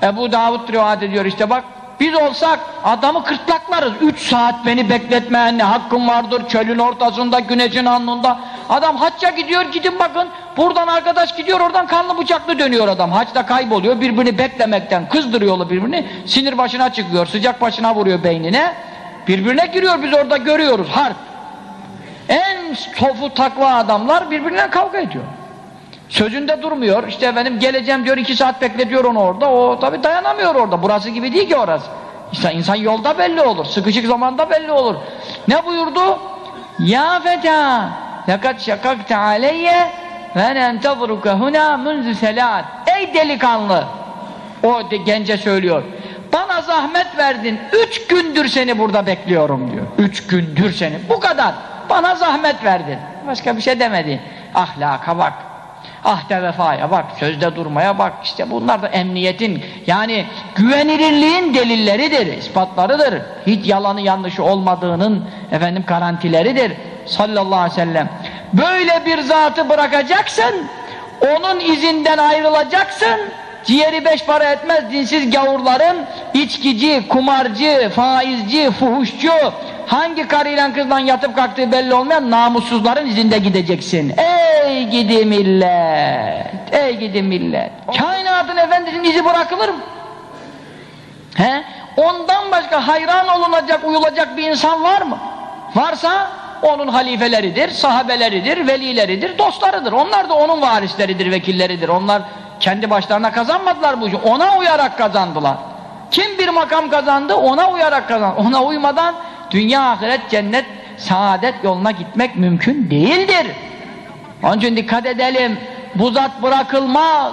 Ebu Davud rivayet ediyor işte bak biz olsak adamı kırtlaklarız. Üç saat beni bekletmeyen ne hakkım vardır çölün ortasında güneşin alnında. Adam hacca gidiyor gidin bakın buradan arkadaş gidiyor oradan kanlı bıçaklı dönüyor adam. Haçta kayboluyor birbirini beklemekten kızdırıyorlar birbirini. Sinir başına çıkıyor sıcak başına vuruyor beynine. Birbirine giriyor biz orada görüyoruz harp. En tofu takva adamlar birbirine kavga ediyor. Sözünde durmuyor. İşte efendim geleceğim diyor iki saat bekletiyor onu orada. O tabi dayanamıyor orada. Burası gibi değil ki orası. İşte insan yolda belli olur. Sıkışık zamanda belli olur. Ne buyurdu? Ya feta lekad şakakte aleyye ve entezruke huna munzu selat. Ey delikanlı! O de, gence söylüyor. Bana zahmet verdin. Üç gündür seni burada bekliyorum diyor. Üç gündür seni. Bu kadar. Bana zahmet verdin. Başka bir şey demedi. Ahlaka bak. Ahde vefaya bak, sözde durmaya bak. İşte bunlar da emniyetin yani güvenilirliğin delilleridir, ispatlarıdır. Hiç yalanı yanlışı olmadığının efendim garantileridir. Sallallahu aleyhi ve sellem. Böyle bir zatı bırakacaksın, onun izinden ayrılacaksın. Ciğeri beş para etmez dinsiz gavurların içkici, kumarcı, faizci, fuhuşçu, hangi karıyla kızla yatıp kalktığı belli olmayan namussuzların izinde gideceksin. Ey gidi millet! Ey gidi millet! Kainatın efendisinin izi bırakılır mı? He? Ondan başka hayran olunacak, uyulacak bir insan var mı? Varsa onun halifeleridir, sahabeleridir, velileridir, dostlarıdır. Onlar da onun varisleridir, vekilleridir. Onlar kendi başlarına kazanmadılar bu işi. Ona uyarak kazandılar. Kim bir makam kazandı? Ona uyarak kazandı. Ona uymadan dünya, ahiret, cennet, saadet yoluna gitmek mümkün değildir. Onun için dikkat edelim. Bu zat bırakılmaz.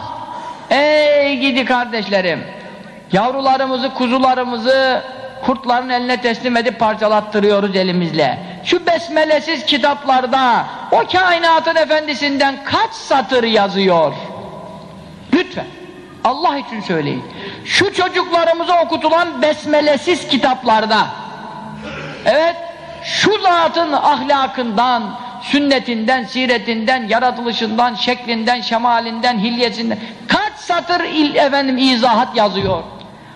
Ey gidi kardeşlerim. Yavrularımızı, kuzularımızı kurtların eline teslim edip parçalattırıyoruz elimizle. Şu besmelesiz kitaplarda o kainatın efendisinden kaç satır yazıyor? Allah için söyleyin. Şu çocuklarımıza okutulan besmelesiz kitaplarda evet şu zatın ahlakından, sünnetinden, siretinden, yaratılışından, şeklinden, şemalinden, hilyesinden kaç satır il, efendim izahat yazıyor.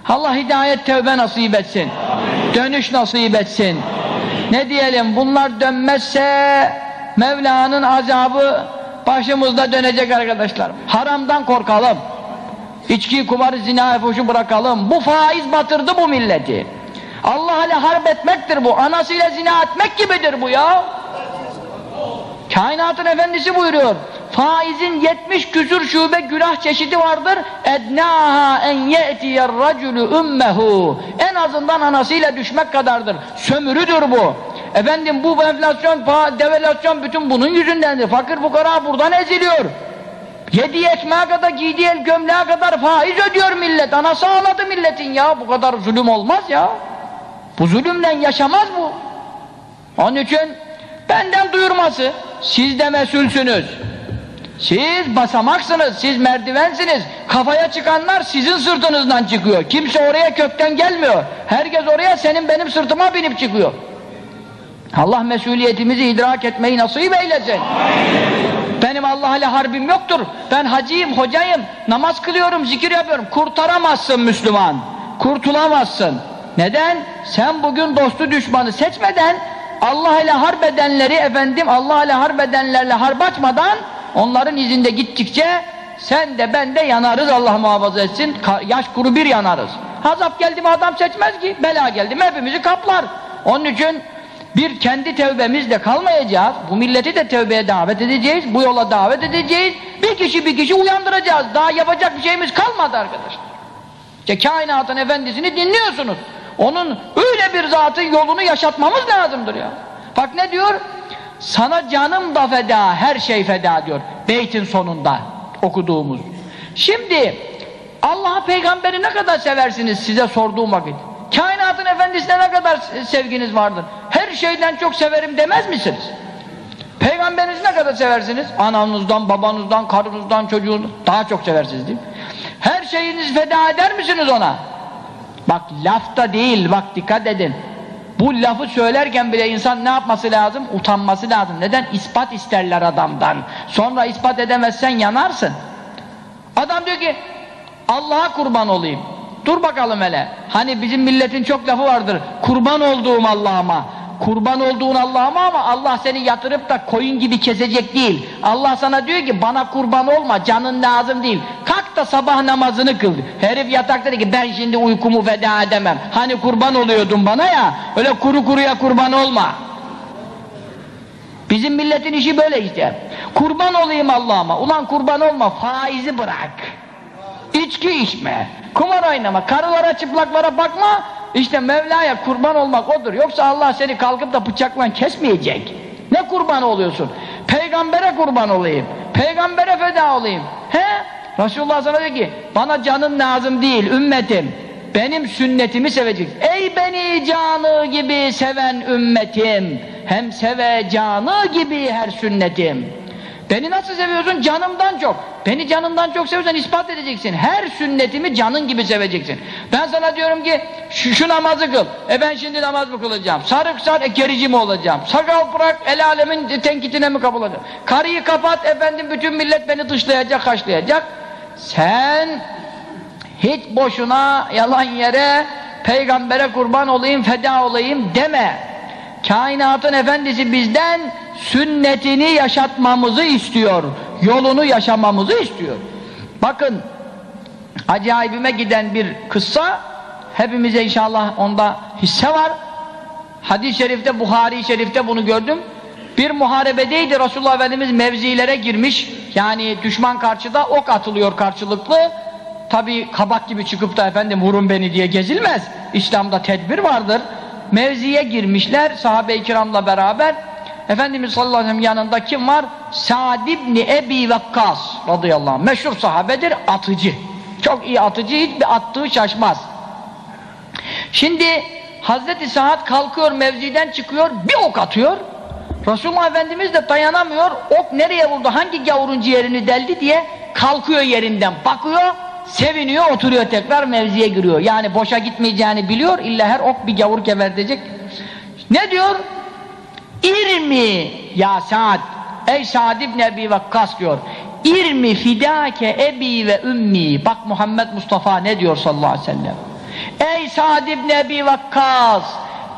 Allah hidayet tevbe nasip etsin. Amin. Dönüş nasip etsin. Amin. Ne diyelim bunlar dönmezse Mevla'nın azabı başımızda dönecek arkadaşlar. Haramdan korkalım. İçki, kumarı, zina, efuşu bırakalım. Bu faiz batırdı bu milleti. Allah ile harp etmektir bu. Anasıyla zina etmek gibidir bu ya. Kainatın efendisi buyuruyor. Faizin 70 küsür şube günah çeşidi vardır. Ednaha en ye'tiyer raculu ummehu. En azından anasıyla düşmek kadardır. Sömürüdür bu. Efendim bu enflasyon, devalüasyon bütün bunun yüzündendir. Fakir fukara buradan eziliyor. Yediği ekmeğe kadar, giydiği el gömleğe kadar faiz ödüyor millet. Anası ağladı milletin ya. Bu kadar zulüm olmaz ya. Bu zulümle yaşamaz bu. Onun için benden duyurması. Siz de mesulsünüz. Siz basamaksınız, siz merdivensiniz. Kafaya çıkanlar sizin sırtınızdan çıkıyor. Kimse oraya kökten gelmiyor. Herkes oraya senin benim sırtıma binip çıkıyor. Allah mesuliyetimizi idrak etmeyi nasip eylesin. Benim Allah ile harbim yoktur. Ben hacıyım, hocayım, namaz kılıyorum, zikir yapıyorum. Kurtaramazsın Müslüman. Kurtulamazsın. Neden? Sen bugün dostu düşmanı seçmeden Allah ile harp edenleri efendim Allah ile harp edenlerle harp açmadan onların izinde gittikçe sen de ben de yanarız Allah muhafaza etsin. Yaş kuru bir yanarız. Hazap geldi mi adam seçmez ki. Bela geldi mi hepimizi kaplar. Onun için bir kendi tevbemizle kalmayacağız. Bu milleti de tevbeye davet edeceğiz. Bu yola davet edeceğiz. Bir kişi bir kişi uyandıracağız. Daha yapacak bir şeyimiz kalmadı arkadaşlar. İşte kainatın efendisini dinliyorsunuz. Onun öyle bir zatın yolunu yaşatmamız lazımdır ya. Bak ne diyor? Sana canım da feda, her şey feda diyor. Beytin sonunda okuduğumuz. Şimdi Allah'a peygamberi ne kadar seversiniz size sorduğum vakit? Kainatın efendisine ne kadar sevginiz vardır? Her şeyden çok severim demez misiniz? Peygamberinizi ne kadar seversiniz? Ananızdan, babanızdan, karınızdan, çocuğunuzdan daha çok seversiniz değil mi? Her şeyinizi feda eder misiniz ona? Bak lafta değil, bak dikkat edin. Bu lafı söylerken bile insan ne yapması lazım? Utanması lazım. Neden? İspat isterler adamdan. Sonra ispat edemezsen yanarsın. Adam diyor ki Allah'a kurban olayım. Dur bakalım hele. Hani bizim milletin çok lafı vardır. Kurban olduğum Allah'ıma. Kurban olduğun Allah'ıma ama Allah seni yatırıp da koyun gibi kesecek değil. Allah sana diyor ki bana kurban olma canın lazım değil. Kalk da sabah namazını kıl. Herif yatakta dedi ki ben şimdi uykumu feda edemem. Hani kurban oluyordun bana ya. Öyle kuru kuruya kurban olma. Bizim milletin işi böyle işte. Kurban olayım Allah'ıma. Ulan kurban olma faizi bırak. İçki içme. Kumar oynama. Karılara çıplaklara bakma. İşte Mevla'ya kurban olmak odur. Yoksa Allah seni kalkıp da bıçakla kesmeyecek. Ne kurban oluyorsun? Peygambere kurban olayım. Peygambere feda olayım. He? Resulullah sana diyor ki bana canın lazım değil ümmetim. Benim sünnetimi sevecek. Ey beni canı gibi seven ümmetim. Hem seve canı gibi her sünnetim. Beni nasıl seviyorsun? Canımdan çok. Beni canından çok seviyorsan ispat edeceksin. Her sünnetimi canın gibi seveceksin. Ben sana diyorum ki şu, şu namazı kıl. E ben şimdi namaz mı kılacağım? Sarık sar, e, gerici mi olacağım? Sakal bırak, el alemin tenkitine mi kapılacağım? Karıyı kapat, efendim bütün millet beni dışlayacak, kaşlayacak. Sen hiç boşuna yalan yere peygambere kurban olayım, feda olayım deme. Kainatın efendisi bizden sünnetini yaşatmamızı istiyor. Yolunu yaşamamızı istiyor. Bakın acayibime giden bir kıssa hepimize inşallah onda hisse var. Hadis-i şerifte, Buhari-i şerifte bunu gördüm. Bir muharebedeydi Resulullah Efendimiz mevzilere girmiş. Yani düşman karşıda ok atılıyor karşılıklı. Tabi kabak gibi çıkıp da efendim vurun beni diye gezilmez. İslam'da tedbir vardır. Mevziye girmişler sahabe-i kiramla beraber. Efendimiz sallallahu aleyhi ve sellem yanında kim var? Sa'd ibn Ebi Vakkas radıyallahu anh. Meşhur sahabedir, atıcı. Çok iyi atıcı, hiçbir attığı şaşmaz. Şimdi Hazreti Sa'd kalkıyor, mevziden çıkıyor, bir ok atıyor. Resulullah Efendimiz de dayanamıyor, ok nereye vurdu, hangi gavurun ciğerini deldi diye kalkıyor yerinden, bakıyor, seviniyor, oturuyor tekrar mevziye giriyor. Yani boşa gitmeyeceğini biliyor, illa her ok bir gavur gebertecek. Ne diyor? İrmi ya Sa'd Ey Sa'd ibn Ebi Vakkas diyor İrmi fidâke ebi ve ümmi Bak Muhammed Mustafa ne diyor sallallahu aleyhi ve sellem Ey Sa'd ibn Ebi Vakkas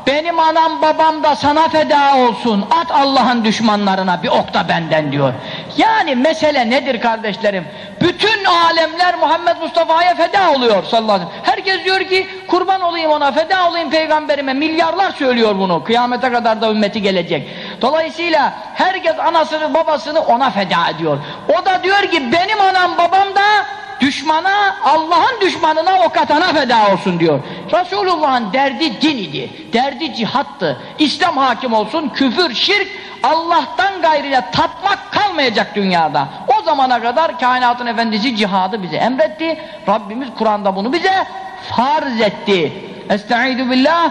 benim anam babam da sana feda olsun. At Allah'ın düşmanlarına bir okta benden diyor. Yani mesele nedir kardeşlerim? Bütün alemler Muhammed Mustafa'ya feda oluyor sallallahu aleyhi ve sellem. Herkes diyor ki kurban olayım ona feda olayım peygamberime. Milyarlar söylüyor bunu. Kıyamete kadar da ümmeti gelecek. Dolayısıyla herkes anasını babasını ona feda ediyor. O da diyor ki benim anam babam da düşmana, Allah'ın düşmanına o katana feda olsun diyor. Resulullah'ın derdi din idi, derdi cihattı. İslam hakim olsun, küfür, şirk, Allah'tan gayrıyla tatmak kalmayacak dünyada. O zamana kadar kainatın efendisi cihadı bize emretti. Rabbimiz Kur'an'da bunu bize farz etti. Estaizu billah.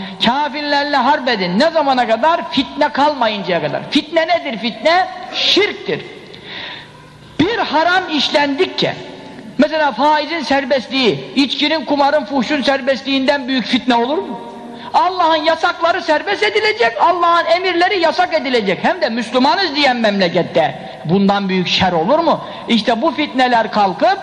Kafirlerle harp edin. Ne zamana kadar? Fitne kalmayıncaya kadar. Fitne nedir fitne? Şirktir. Bir haram işlendikçe mesela faizin serbestliği, içkinin, kumarın, fuhşun serbestliğinden büyük fitne olur mu? Allah'ın yasakları serbest edilecek, Allah'ın emirleri yasak edilecek. Hem de Müslümanız diyen memlekette. Bundan büyük şer olur mu? İşte bu fitneler kalkıp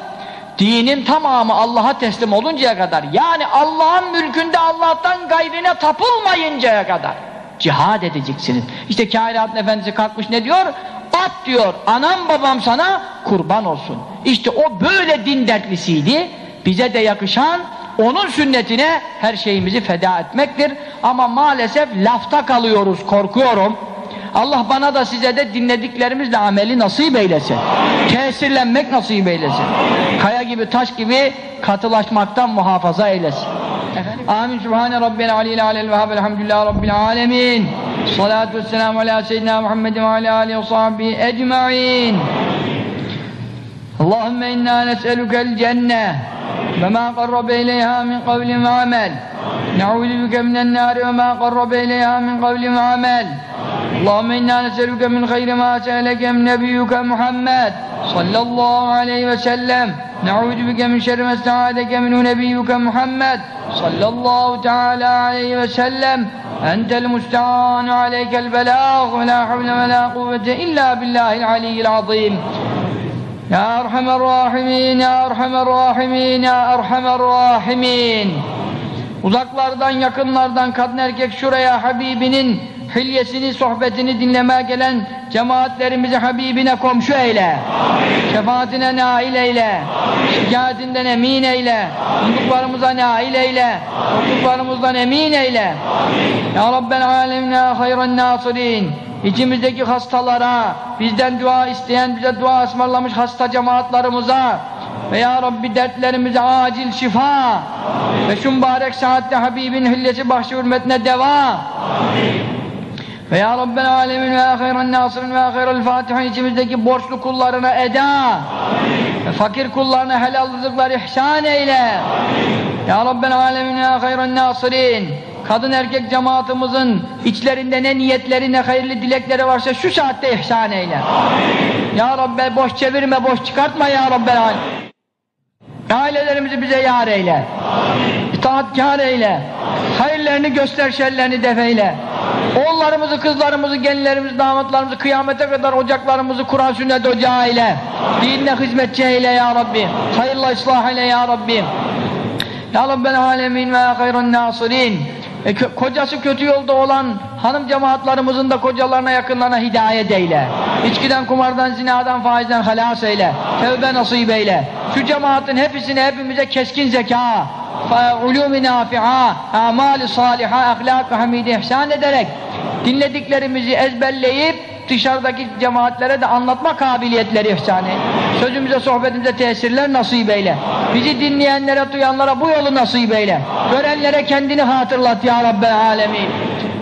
dinin tamamı Allah'a teslim oluncaya kadar yani Allah'ın mülkünde Allah'tan gayrine tapılmayıncaya kadar cihad edeceksiniz. İşte kainatın efendisi kalkmış ne diyor? At diyor, anam babam sana kurban olsun. İşte o böyle din dertlisiydi. Bize de yakışan onun sünnetine her şeyimizi feda etmektir. Ama maalesef lafta kalıyoruz, korkuyorum. Allah bana da size de dinlediklerimizle ameli nasip eylesin. Amin. Tesirlenmek nasip eylesin. Amin. Kaya gibi taş gibi katılaşmaktan muhafaza eylesin. Amin. Amin. Sübhane Rabbel Aleyhi Aleyhi Vehhab Elhamdülillah Rabbil Alemin. Salatu vesselamu ala seyyidina Muhammedin ve ala aleyhi ve sahbihi ecma'in. Allahümme inna nes'elükel cenneh. وما قرب إليها من قول وعمل. نعوذ بك من النار وما قرب إليها من قول وعمل. اللهم إنا نسألك من خير ما سألك من نبيك محمد صلى الله عليه وسلم. نعوذ بك من شر ما استعاذك منه نبيك محمد صلى الله تعالى عليه وسلم. أنت المستعان عليك البلاغ ولا حول ولا قوة إلا بالله العلي العظيم. يا أرحم الراحمين يا أرحم الراحمين يا أرحم الراحمين Uzaklardan yakınlardan kadın erkek şuraya Habibinin hilyesini, sohbetini dinlemeye gelen cemaatlerimizi Habibine komşu eyle. Amin. Şefaatine nail eyle. Amin. Şikayetinden emin eyle. Umduklarımıza nail eyle. Korktuklarımızdan emin eyle. Amin. Ya Rabbel alemin ya hayran nasirin. İçimizdeki hastalara, bizden dua isteyen, bize dua ısmarlamış hasta cemaatlarımıza ve ya Rabbi dertlerimize acil şifa Amin. ve şu mübarek saatte Habibin hillesi bahşi hürmetine deva Amin. ve ya Rabbel alemin ve hayran nasirin ve hayral fatihin içimizdeki borçlu kullarına eda Amin. ve fakir kullarına helal rızıklar ihsan eyle Amin. ya Rabbel alemin ve hayran nasirin kadın erkek cemaatimizin içlerinde ne niyetleri ne hayırlı dilekleri varsa şu saatte ihsan eyle. Amin. Ya Rabbi boş çevirme, boş çıkartma ya Rabbi. Ailelerimizi bize yar eyle. Amin. İtaatkar eyle. Hayırlarını göster, şerlerini defeyle. Oğullarımızı, kızlarımızı, gelinlerimizi, damatlarımızı, kıyamete kadar ocaklarımızı Kur'an sünnet ocağı eyle. Dinine hizmetçi eyle ya Rabbi. Hayırla ıslah eyle ya Rabbi. Ya Rabbel alemin ve hayrun nasirin. E, kö kocası kötü yolda olan hanım cemaatlarımızın da kocalarına yakınlarına hidayet eyle. İçkiden, kumardan, zinadan, faizden halas eyle. Tevbe nasip eyle. Şu cemaatin hepsine hepimize keskin zeka, ulûm-i nafi'a, amali saliha, ahlak ve hamidi ihsan ederek dinlediklerimizi ezberleyip dışarıdaki cemaatlere de anlatma kabiliyetleri ihsan eyle. Sözümüze, sohbetimize tesirler nasip eyle. Bizi dinleyenlere, duyanlara bu yolu nasip eyle. Görenlere kendini hatırlat ya Rabbel alemin.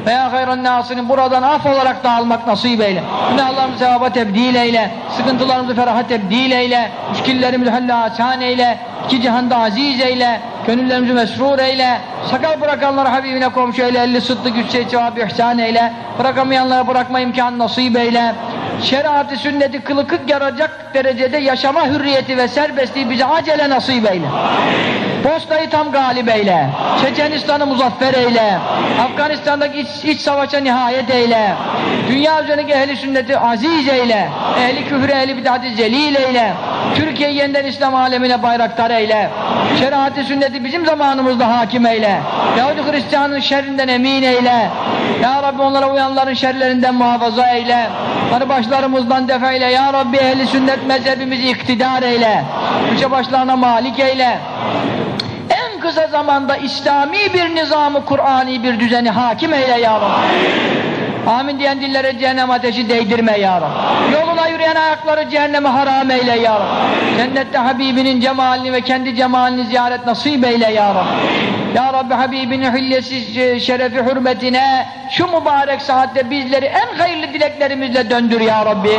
Veya hayran nasinin buradan af olarak dağılmak nasip eyle. Günahlarımızı sevaba tebdil eyle. Sıkıntılarımızı feraha tebdil eyle. Müşkillerimizi halla asan eyle. İki cihanda aziz eyle. Gönüllerimizi mesrur eyle. Sakal bırakanlara Habibine komşu eyle. Elli sıddı güçse cevabı ihsan eyle. Bırakamayanlara bırakma imkanı nasip eyle. Şeriatı sünneti kılı kık yaracak derecede yaşama hürriyeti ve serbestliği bize acele nasip eyle. Postayı tam galip eyle. Çeçenistan'ı muzaffer eyle. Afganistan'daki iç, iç savaşa nihayet eyle. Dünya üzerindeki ehli sünneti aziz eyle. Ehli küfür ehli bid'ati zelil eyle. Türkiye yeniden İslam alemine bayraktar eyle. Şeriatı sünneti bizim zamanımızda hakim eyle. Yahudi Hristiyanın şerrinden emin eyle. Ya Rabbi onlara uyanların şerlerinden muhafaza eyle. Onları başlarımızdan def eyle. Ya Rabbi ehli sünnet mezhebimizi iktidar eyle. Üçe başlarına malik eyle. En kısa zamanda İslami bir nizamı, Kur'ani bir düzeni hakim eyle ya Rabbi. Amin diyen dillere cehennem ateşi değdirme ya Rabbi. Yoluna yürüyen ayakları cehenneme haram eyle ya Rabbi. Cennette Habibinin cemalini ve kendi cemalini ziyaret nasip eyle ya Rabbi. Ya Rabbi Habibinin hillesi e, şerefi hürmetine şu mübarek saatte bizleri en hayırlı dileklerimizle döndür ya Rabbi.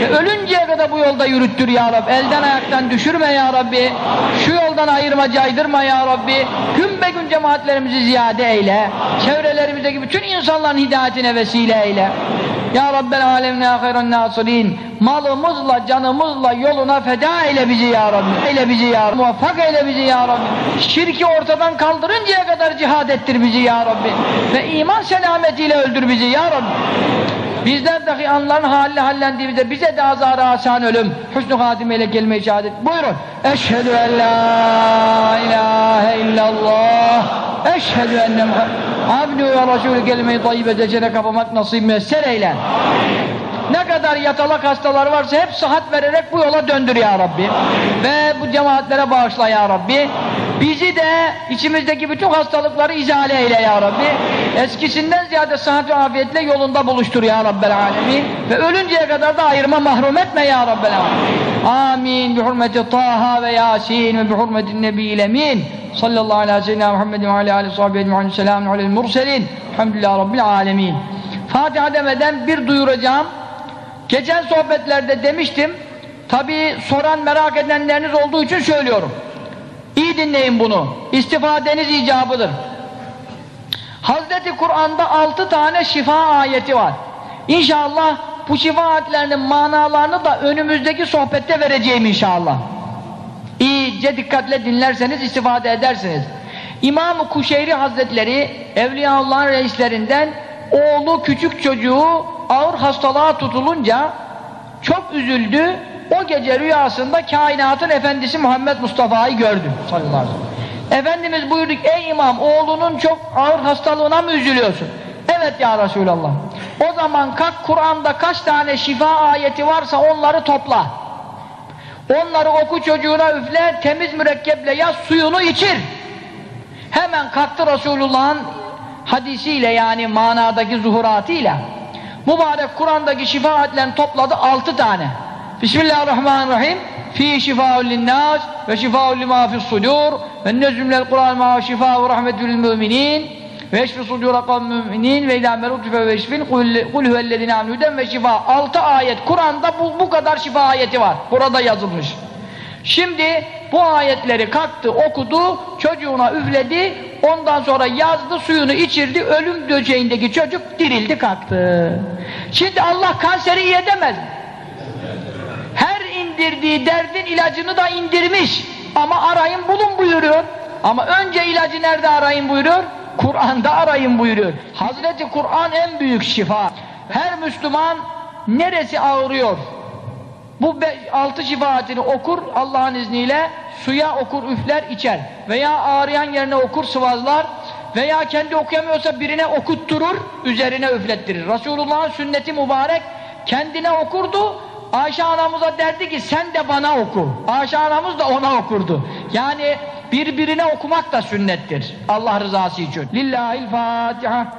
Ve ölünceye kadar bu yolda yürüttür ya Rabbi. Elden ayaktan düşürme ya Rabbi. Şu yoldan ayırma caydırma ya Rabbi. Gün be gün cemaatlerimizi ziyade eyle. Çevrelerimizdeki bütün insanların hidayetine vesile eyle. Ya Rabbel alemin ya hayran nasirin. Malımızla, canımızla yoluna feda eyle bizi ya Rabbi. Eyle bizi ya Rabbi. Muvaffak eyle bizi ya Rabbi. Şirki ortadan kaldırıncaya kadar cihad ettir bizi ya Rabbi. Ve iman selametiyle öldür bizi ya Rabbi. Bizler dahi anların haline hallendiğimizde bize de azar-ı asan ölüm, hüsnü hatimeyle kelime-i şehadet. Buyurun. Eşhedü en la ilahe illallah. Eşhedü enne Muhammed. Abdü ve Resulü kelime-i tayyibe decene kapamak nasip müesser eyle. Ne kadar yatalak hastalar varsa hep sıhhat vererek bu yola döndür ya Rabbi. Ve bu cemaatlere bağışla ya Rabbi. Bizi de içimizdeki bütün hastalıkları izale eyle ya Rabbi. Eskisinden ziyade sıhhat ve afiyetle yolunda buluştur ya Rabbel alemin. Ve ölünceye kadar da ayırma mahrum etme ya Rabbel alemin. Amin. Bi hurmeti Taha ve Yasin ve bi hurmeti Nebi'l emin. Sallallahu aleyhi ve sellem Muhammedin ve aleyhi ve sahibi ecmaîn. Selamun aleyhi murselin. Elhamdülillahi Rabbil alemin. Fatiha demeden bir duyuracağım. Geçen sohbetlerde demiştim, tabi soran merak edenleriniz olduğu için söylüyorum. İyi dinleyin bunu, istifadeniz icabıdır. Hazreti Kur'an'da altı tane şifa ayeti var. İnşallah bu şifa ayetlerinin manalarını da önümüzdeki sohbette vereceğim inşallah. İyice dikkatle dinlerseniz istifade edersiniz. İmam-ı Kuşeyri Hazretleri Evliyaullah'ın reislerinden oğlu küçük çocuğu ağır hastalığa tutulunca çok üzüldü. O gece rüyasında kainatın efendisi Muhammed Mustafa'yı gördü sallallahu aleyhi ve. Efendimiz buyurduk ey imam oğlunun çok ağır hastalığına mı üzülüyorsun? Evet ya Resulallah. O zaman kalk Kur'an'da kaç tane şifa ayeti varsa onları topla. Onları oku çocuğuna üfle, temiz mürekkeple yaz, suyunu içir. Hemen kalktı Resulullah'ın hadisiyle yani manadaki zuhuratıyla mübarek Kur'an'daki şifa ayetlerini topladı altı tane. Bismillahirrahmanirrahim. Fi şifaun linnâs ve şifaun limâ fissudur ve nezmlel Kur'an ma şifâ ve rahmetül müminin ve eşfi sudûra kavm müminin ve ilâ merûtüfe ve eşfin kul huvellezine amnûden ve şifa. Altı ayet. Kur'an'da bu, bu kadar şifa ayeti var. Burada yazılmış. Şimdi bu ayetleri kalktı, okudu, çocuğuna üfledi, ondan sonra yazdı, suyunu içirdi, ölüm döceğindeki çocuk dirildi, kalktı. Şimdi Allah kanseri iyi edemez mi? Her indirdiği derdin ilacını da indirmiş. Ama arayın bulun buyuruyor. Ama önce ilacı nerede arayın buyuruyor? Kur'an'da arayın buyuruyor. Hazreti Kur'an en büyük şifa. Her Müslüman neresi ağrıyor? Bu altı şifaatini okur Allah'ın izniyle suya okur üfler içer veya ağrıyan yerine okur sıvazlar veya kendi okuyamıyorsa birine okutturur üzerine üflettirir. Resulullah'ın sünneti mübarek kendine okurdu Ayşe anamıza derdi ki sen de bana oku. Ayşe anamız da ona okurdu. Yani birbirine okumak da sünnettir. Allah rızası için. Lillahil Fatiha.